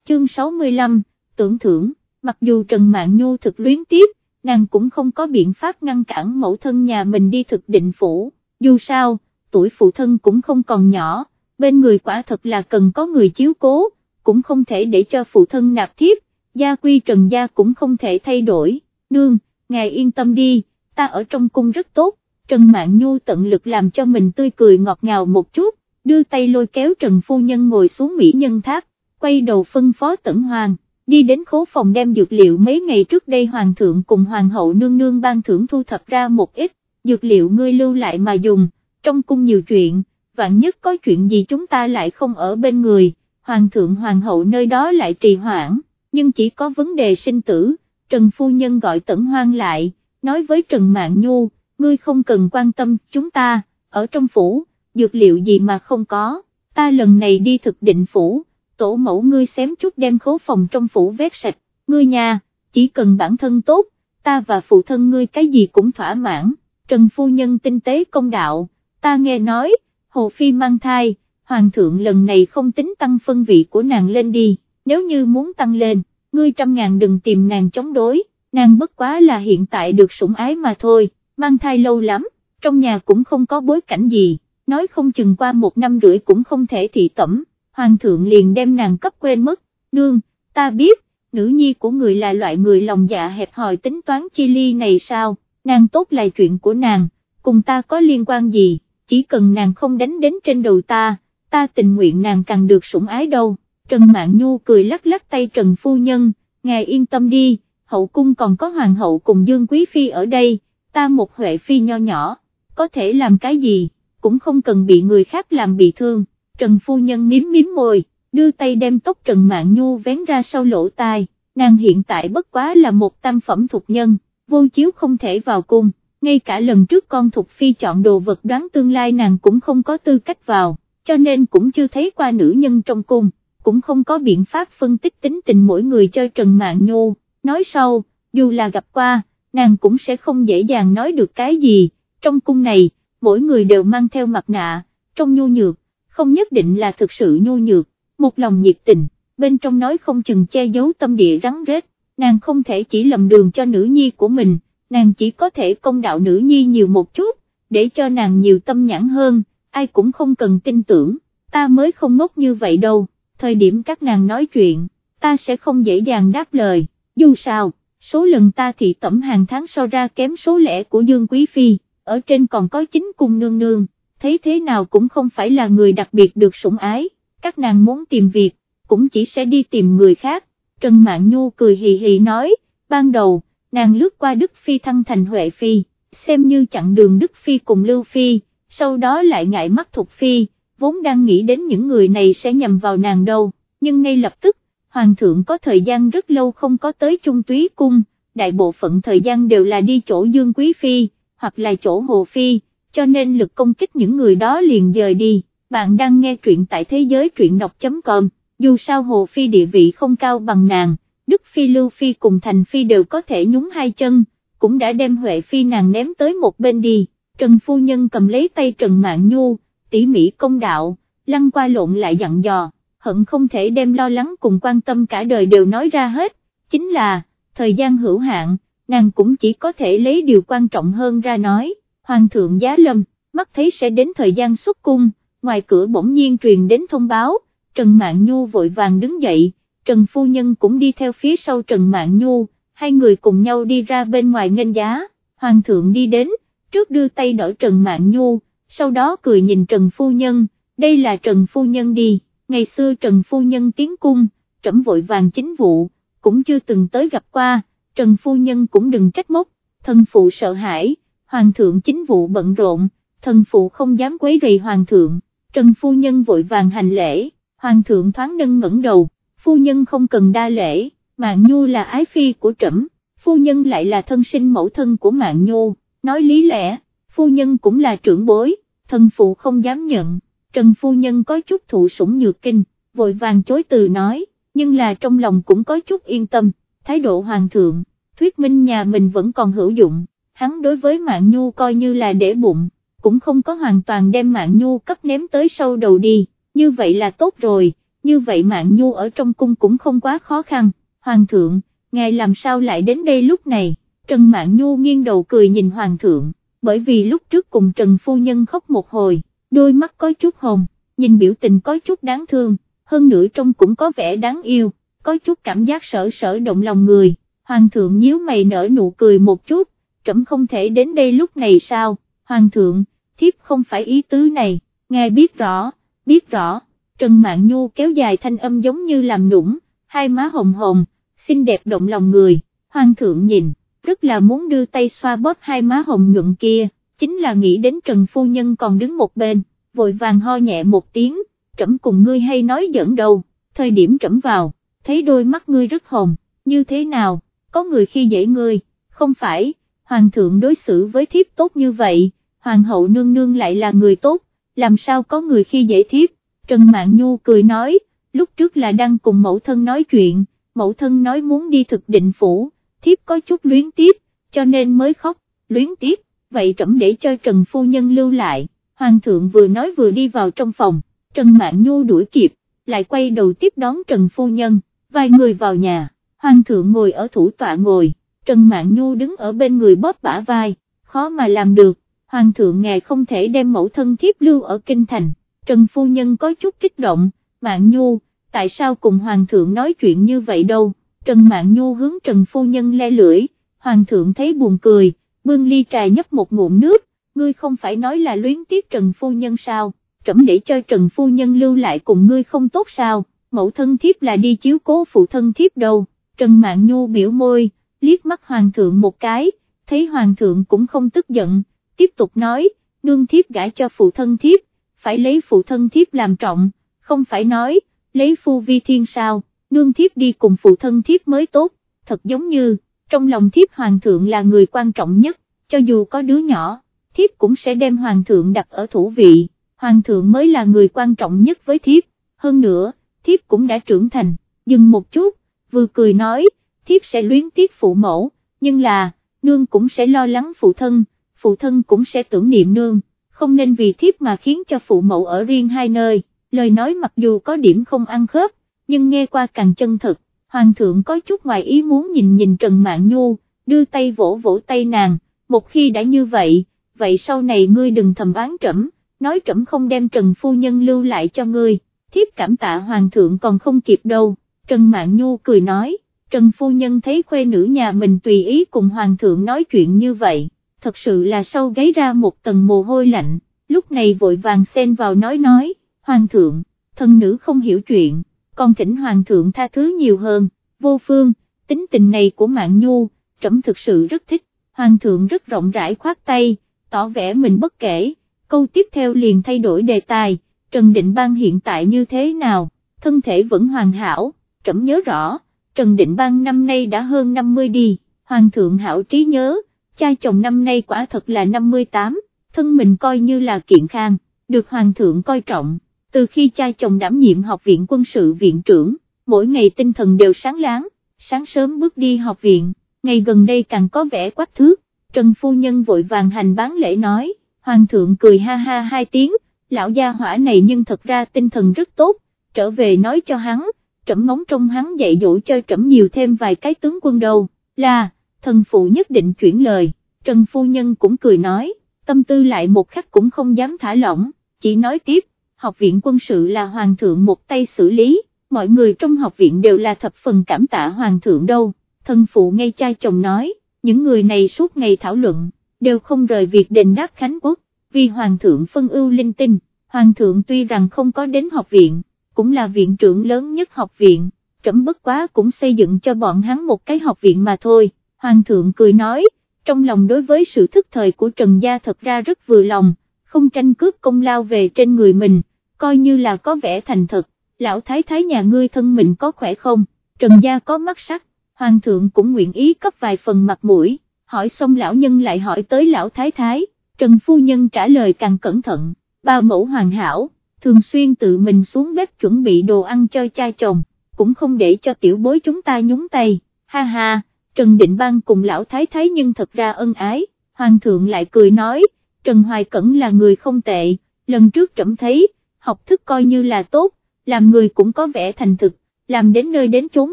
Chương 65, tưởng thưởng, mặc dù Trần mạng Nhu thực luyến tiếp, nàng cũng không có biện pháp ngăn cản mẫu thân nhà mình đi thực định phủ, dù sao, tuổi phụ thân cũng không còn nhỏ, bên người quả thật là cần có người chiếu cố, cũng không thể để cho phụ thân nạp thiếp, gia quy trần gia cũng không thể thay đổi, nương, ngài yên tâm đi, ta ở trong cung rất tốt, Trần mạng Nhu tận lực làm cho mình tươi cười ngọt ngào một chút, đưa tay lôi kéo Trần Phu Nhân ngồi xuống Mỹ Nhân Tháp, quay đầu phân phó Tẩn Hoàng, đi đến khố phòng đem dược liệu mấy ngày trước đây Hoàng thượng cùng Hoàng hậu nương nương ban thưởng thu thập ra một ít, dược liệu ngươi lưu lại mà dùng, trong cung nhiều chuyện, vạn nhất có chuyện gì chúng ta lại không ở bên người, Hoàng thượng Hoàng hậu nơi đó lại trì hoãn, nhưng chỉ có vấn đề sinh tử, Trần Phu Nhân gọi Tẩn Hoang lại, nói với Trần Mạn Nhu, ngươi không cần quan tâm chúng ta, ở trong phủ, dược liệu gì mà không có, ta lần này đi thực định phủ, tổ mẫu ngươi xém chút đem khố phòng trong phủ vét sạch, ngươi nhà, chỉ cần bản thân tốt, ta và phụ thân ngươi cái gì cũng thỏa mãn, Trần Phu Nhân tinh tế công đạo, ta nghe nói, Hồ Phi mang thai, Hoàng thượng lần này không tính tăng phân vị của nàng lên đi, nếu như muốn tăng lên, ngươi trăm ngàn đừng tìm nàng chống đối, nàng bất quá là hiện tại được sủng ái mà thôi, mang thai lâu lắm, trong nhà cũng không có bối cảnh gì, nói không chừng qua một năm rưỡi cũng không thể thị tẩm, hoàng thượng liền đem nàng cấp quên mất, nương, ta biết, nữ nhi của người là loại người lòng dạ hẹp hòi tính toán chi ly này sao, nàng tốt là chuyện của nàng, cùng ta có liên quan gì, chỉ cần nàng không đánh đến trên đầu ta, ta tình nguyện nàng càng được sủng ái đâu. Trần Mạn Nhu cười lắc lắc tay Trần Phu Nhân, ngài yên tâm đi, hậu cung còn có hoàng hậu cùng Dương Quý Phi ở đây, ta một Huệ Phi nho nhỏ, có thể làm cái gì, cũng không cần bị người khác làm bị thương, Trần Phu Nhân miếm miếm môi, đưa tay đem tóc Trần Mạn Nhu vén ra sau lỗ tai, nàng hiện tại bất quá là một tam phẩm thuộc nhân, vô chiếu không thể vào cung, ngay cả lần trước con thuộc Phi chọn đồ vật đoán tương lai nàng cũng không có tư cách vào, cho nên cũng chưa thấy qua nữ nhân trong cung cũng không có biện pháp phân tích tính tình mỗi người cho Trần Mạn Nhu. nói sau, dù là gặp qua, nàng cũng sẽ không dễ dàng nói được cái gì, trong cung này, mỗi người đều mang theo mặt nạ, trong nhu nhược, không nhất định là thực sự nhu nhược, một lòng nhiệt tình, bên trong nói không chừng che giấu tâm địa rắn rết, nàng không thể chỉ lầm đường cho nữ nhi của mình, nàng chỉ có thể công đạo nữ nhi nhiều một chút, để cho nàng nhiều tâm nhãn hơn, ai cũng không cần tin tưởng, ta mới không ngốc như vậy đâu thời điểm các nàng nói chuyện, ta sẽ không dễ dàng đáp lời, dù sao, số lần ta thị tẩm hàng tháng so ra kém số lẻ của Dương Quý Phi, ở trên còn có chính cung nương nương, thấy thế nào cũng không phải là người đặc biệt được sủng ái, các nàng muốn tìm việc, cũng chỉ sẽ đi tìm người khác, Trần Mạn Nhu cười hì hì nói, ban đầu, nàng lướt qua Đức Phi thăng thành Huệ Phi, xem như chặn đường Đức Phi cùng Lưu Phi, sau đó lại ngại mắt Thục Phi, vốn đang nghĩ đến những người này sẽ nhầm vào nàng đâu, nhưng ngay lập tức, Hoàng thượng có thời gian rất lâu không có tới Trung Túy Cung, đại bộ phận thời gian đều là đi chỗ Dương Quý Phi, hoặc là chỗ Hồ Phi, cho nên lực công kích những người đó liền dời đi, bạn đang nghe truyện tại thế giới truyện đọc.com, dù sao Hồ Phi địa vị không cao bằng nàng, Đức Phi Lưu Phi cùng Thành Phi đều có thể nhúng hai chân, cũng đã đem Huệ Phi nàng ném tới một bên đi, Trần Phu Nhân cầm lấy tay Trần Mạng Nhu, tỉ mỉ công đạo, lăn qua lộn lại dặn dò, hận không thể đem lo lắng cùng quan tâm cả đời đều nói ra hết, chính là, thời gian hữu hạn, nàng cũng chỉ có thể lấy điều quan trọng hơn ra nói, hoàng thượng giá lâm, mắt thấy sẽ đến thời gian xuất cung, ngoài cửa bỗng nhiên truyền đến thông báo, Trần Mạn Nhu vội vàng đứng dậy, Trần Phu Nhân cũng đi theo phía sau Trần Mạn Nhu, hai người cùng nhau đi ra bên ngoài nghênh giá, hoàng thượng đi đến, trước đưa tay đỡ Trần Mạn Nhu, sau đó cười nhìn Trần Phu Nhân, đây là Trần Phu Nhân đi, ngày xưa Trần Phu Nhân tiến cung, trẫm vội vàng chính vụ, cũng chưa từng tới gặp qua, Trần Phu Nhân cũng đừng trách móc, thân phụ sợ hãi, Hoàng thượng chính vụ bận rộn, thần phụ không dám quấy rầy Hoàng thượng, Trần Phu Nhân vội vàng hành lễ, Hoàng thượng thoáng nâng ngẩng đầu, Phu Nhân không cần đa lễ, Mạng Nhu là ái phi của trẫm, Phu Nhân lại là thân sinh mẫu thân của Mạng Nhu, nói lý lẽ, Phu Nhân cũng là trưởng bối, thần phụ không dám nhận, Trần Phu Nhân có chút thụ sủng nhược kinh, vội vàng chối từ nói, nhưng là trong lòng cũng có chút yên tâm, thái độ Hoàng thượng, thuyết minh nhà mình vẫn còn hữu dụng hắn đối với Mạng Nhu coi như là để bụng, cũng không có hoàn toàn đem Mạng Nhu cấp ném tới sâu đầu đi, như vậy là tốt rồi, như vậy Mạng Nhu ở trong cung cũng không quá khó khăn, Hoàng thượng, ngài làm sao lại đến đây lúc này, Trần Mạng Nhu nghiêng đầu cười nhìn Hoàng thượng, bởi vì lúc trước cùng Trần Phu Nhân khóc một hồi, đôi mắt có chút hồng, nhìn biểu tình có chút đáng thương, hơn nữa trong cũng có vẻ đáng yêu, có chút cảm giác sở sở động lòng người, Hoàng thượng nhíu mày nở nụ cười một chút, trẫm không thể đến đây lúc này sao, hoàng thượng, thiếp không phải ý tứ này, ngài biết rõ, biết rõ, Trần Mạn Nhu kéo dài thanh âm giống như làm nũng, hai má hồng hồng, xinh đẹp động lòng người, hoàng thượng nhìn, rất là muốn đưa tay xoa bóp hai má hồng nhuận kia, chính là nghĩ đến Trần Phu Nhân còn đứng một bên, vội vàng ho nhẹ một tiếng, trẫm cùng ngươi hay nói giỡn đâu, thời điểm trẫm vào, thấy đôi mắt ngươi rất hồng, như thế nào, có người khi dễ ngươi, không phải, hoàng thượng đối xử với thiếp tốt như vậy, hoàng hậu nương nương lại là người tốt, làm sao có người khi dễ thiếp, Trần Mạn Nhu cười nói, lúc trước là đang cùng mẫu thân nói chuyện, mẫu thân nói muốn đi thực định phủ, thiếp có chút luyến tiếc, cho nên mới khóc, luyến tiếc, vậy trẫm để cho Trần Phu Nhân lưu lại, hoàng thượng vừa nói vừa đi vào trong phòng, Trần Mạn Nhu đuổi kịp, lại quay đầu tiếp đón Trần Phu Nhân, vài người vào nhà, hoàng thượng ngồi ở thủ tọa ngồi. Trần Mạn Nhu đứng ở bên người bóp bả vai, khó mà làm được, hoàng thượng ngài không thể đem mẫu thân thiếp lưu ở kinh thành, Trần Phu Nhân có chút kích động, Mạn Nhu, tại sao cùng hoàng thượng nói chuyện như vậy đâu, Trần Mạn Nhu hướng Trần Phu Nhân le lưỡi, hoàng thượng thấy buồn cười, bưng ly trà nhấp một ngụm nước, ngươi không phải nói là luyến tiếc Trần Phu Nhân sao, trẫm để cho Trần Phu Nhân lưu lại cùng ngươi không tốt sao, mẫu thân thiếp là đi chiếu cố phụ thân thiếp đâu, Trần Mạn Nhu biểu môi, liếc mắt hoàng thượng một cái, thấy hoàng thượng cũng không tức giận, tiếp tục nói, nương thiếp gãi cho phụ thân thiếp, phải lấy phụ thân thiếp làm trọng, không phải nói, lấy phu vi thiên sao, nương thiếp đi cùng phụ thân thiếp mới tốt, thật giống như, trong lòng thiếp hoàng thượng là người quan trọng nhất, cho dù có đứa nhỏ, thiếp cũng sẽ đem hoàng thượng đặt ở thủ vị, hoàng thượng mới là người quan trọng nhất với thiếp, hơn nữa, thiếp cũng đã trưởng thành, dừng một chút, vừa cười nói, thiếp sẽ luyến tiếc phụ mẫu, nhưng là, nương cũng sẽ lo lắng phụ thân, phụ thân cũng sẽ tưởng niệm nương, không nên vì thiếp mà khiến cho phụ mẫu ở riêng hai nơi, lời nói mặc dù có điểm không ăn khớp, nhưng nghe qua càng chân thực, hoàng thượng có chút ngoài ý muốn nhìn nhìn Trần Mạn Nhu, đưa tay vỗ vỗ tay nàng, một khi đã như vậy, vậy sau này ngươi đừng thầm oán trẫm, nói trẫm không đem Trần Phu Nhân lưu lại cho ngươi, thiếp cảm tạ hoàng thượng còn không kịp đâu, Trần Mạn Nhu cười nói. Trần Phu Nhân thấy khuê nữ nhà mình tùy ý cùng Hoàng thượng nói chuyện như vậy, thật sự là sâu gáy ra một tầng mồ hôi lạnh, lúc này vội vàng xen vào nói nói, Hoàng thượng, thân nữ không hiểu chuyện, còn thỉnh Hoàng thượng tha thứ nhiều hơn, vô phương, tính tình này của Mạng Nhu, trẫm thực sự rất thích, Hoàng thượng rất rộng rãi khoát tay, tỏ vẻ mình bất kể, câu tiếp theo liền thay đổi đề tài, Trần Định Bang hiện tại như thế nào, thân thể vẫn hoàn hảo, trẫm nhớ rõ Trần Định Bang năm nay đã hơn 50 đi, Hoàng thượng hảo trí nhớ, cha chồng năm nay quả thật là 58, thân mình coi như là kiện khang, được Hoàng thượng coi trọng, từ khi cha chồng đảm nhiệm học viện quân sự viện trưởng, mỗi ngày tinh thần đều sáng láng, sáng sớm bước đi học viện, ngày gần đây càng có vẻ quách thước, Trần Phu Nhân vội vàng hành bán lễ nói, Hoàng thượng cười ha ha hai tiếng, lão gia hỏa này nhưng thật ra tinh thần rất tốt, trở về nói cho hắn, trẫm ngóng trong hắn dạy dỗ cho trẫm nhiều thêm vài cái tướng quân đầu, là, thần phụ nhất định chuyển lời, Trần Phu Nhân cũng cười nói, tâm tư lại một khắc cũng không dám thả lỏng, chỉ nói tiếp, học viện quân sự là hoàng thượng một tay xử lý, mọi người trong học viện đều là thập phần cảm tạ hoàng thượng đâu, thần phụ ngay cha chồng nói, những người này suốt ngày thảo luận, đều không rời việc đền đáp Khánh Quốc, vì Hoàng thượng phân ưu linh tinh, Hoàng thượng tuy rằng không có đến học viện, cũng là viện trưởng lớn nhất học viện, trẫm bất quá cũng xây dựng cho bọn hắn một cái học viện mà thôi, Hoàng thượng cười nói, trong lòng đối với sự thức thời của Trần Gia thật ra rất vừa lòng, không tranh cướp công lao về trên người mình, coi như là có vẻ thành thật, lão thái thái nhà ngươi thân mình có khỏe không, Trần Gia có mắt sắc, Hoàng thượng cũng nguyện ý cấp vài phần mặt mũi, hỏi xong lão nhân lại hỏi tới lão thái thái, Trần Phu Nhân trả lời càng cẩn thận, ba mẫu hoàn hảo, thường xuyên tự mình xuống bếp chuẩn bị đồ ăn cho cha chồng, cũng không để cho tiểu bối chúng ta nhúng tay, ha ha, Trần Định Bang cùng lão thái thái nhưng thật ra ân ái, Hoàng thượng lại cười nói, Trần Hoài Cẩn là người không tệ, lần trước trẫm thấy, học thức coi như là tốt, làm người cũng có vẻ thành thực, làm đến nơi đến chốn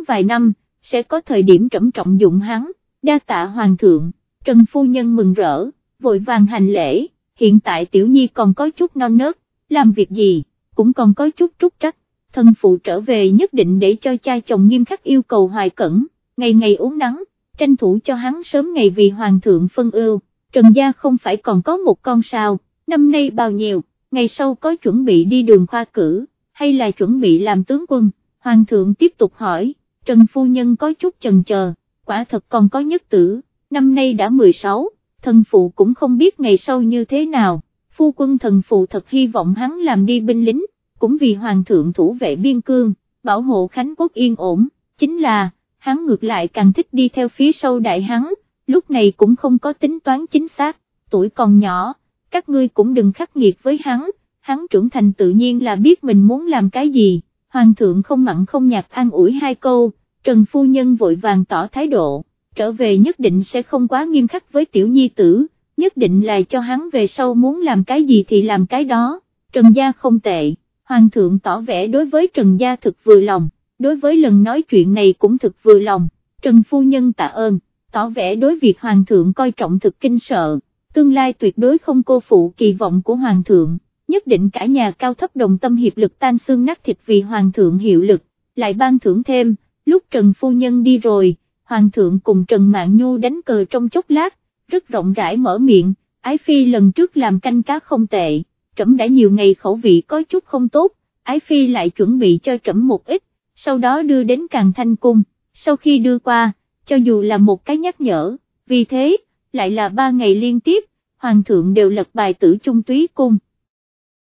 vài năm, sẽ có thời điểm trẫm trọng dụng hắn, đa tạ Hoàng thượng, Trần Phu Nhân mừng rỡ, vội vàng hành lễ, hiện tại Tiểu Nhi còn có chút non nớt, làm việc gì, cũng còn có chút trúc trách, thân phụ trở về nhất định để cho cha chồng nghiêm khắc yêu cầu Hoài Cẩn, ngày ngày uống nắng tranh thủ cho hắn sớm ngày vì hoàng thượng phân ưu, Trần Gia không phải còn có một con sao, năm nay bao nhiêu, ngày sau có chuẩn bị đi đường khoa cử, hay là chuẩn bị làm tướng quân, hoàng thượng tiếp tục hỏi, Trần Phu Nhân có chút chần chờ, quả thật còn có nhất tử, năm nay đã 16, thần phụ cũng không biết ngày sau như thế nào, phu quân thần phụ thật hy vọng hắn làm đi binh lính, cũng vì hoàng thượng thủ vệ biên cương, bảo hộ Khánh quốc yên ổn, chính là, hắn ngược lại càng thích đi theo phía sau đại hắn, lúc này cũng không có tính toán chính xác, tuổi còn nhỏ, các ngươi cũng đừng khắc nghiệt với hắn, hắn trưởng thành tự nhiên là biết mình muốn làm cái gì, hoàng thượng không mặn không nhạt an ủi hai câu, Trần Phu Nhân vội vàng tỏ thái độ, trở về nhất định sẽ không quá nghiêm khắc với tiểu nhi tử, nhất định là cho hắn về sau muốn làm cái gì thì làm cái đó, Trần Gia không tệ, hoàng thượng tỏ vẻ đối với Trần Gia thực vừa lòng. Đối với lần nói chuyện này cũng thực vừa lòng, Trần Phu Nhân tạ ơn, tỏ vẻ đối việc Hoàng thượng coi trọng thực kinh sợ, tương lai tuyệt đối không cô phụ kỳ vọng của Hoàng thượng, nhất định cả nhà cao thấp đồng tâm hiệp lực tan xương nát thịt vì Hoàng thượng hiệu lực, lại ban thưởng thêm, lúc Trần Phu Nhân đi rồi, Hoàng thượng cùng Trần Mạng Nhu đánh cờ trong chốc lát, rất rộng rãi mở miệng, Ái Phi lần trước làm canh cá không tệ, trẫm đã nhiều ngày khẩu vị có chút không tốt, Ái Phi lại chuẩn bị cho trẫm một ít, sau đó đưa đến càng thanh cung, sau khi đưa qua, cho dù là một cái nhắc nhở, vì thế, lại là ba ngày liên tiếp, hoàng thượng đều lật bài tử trung túy cung.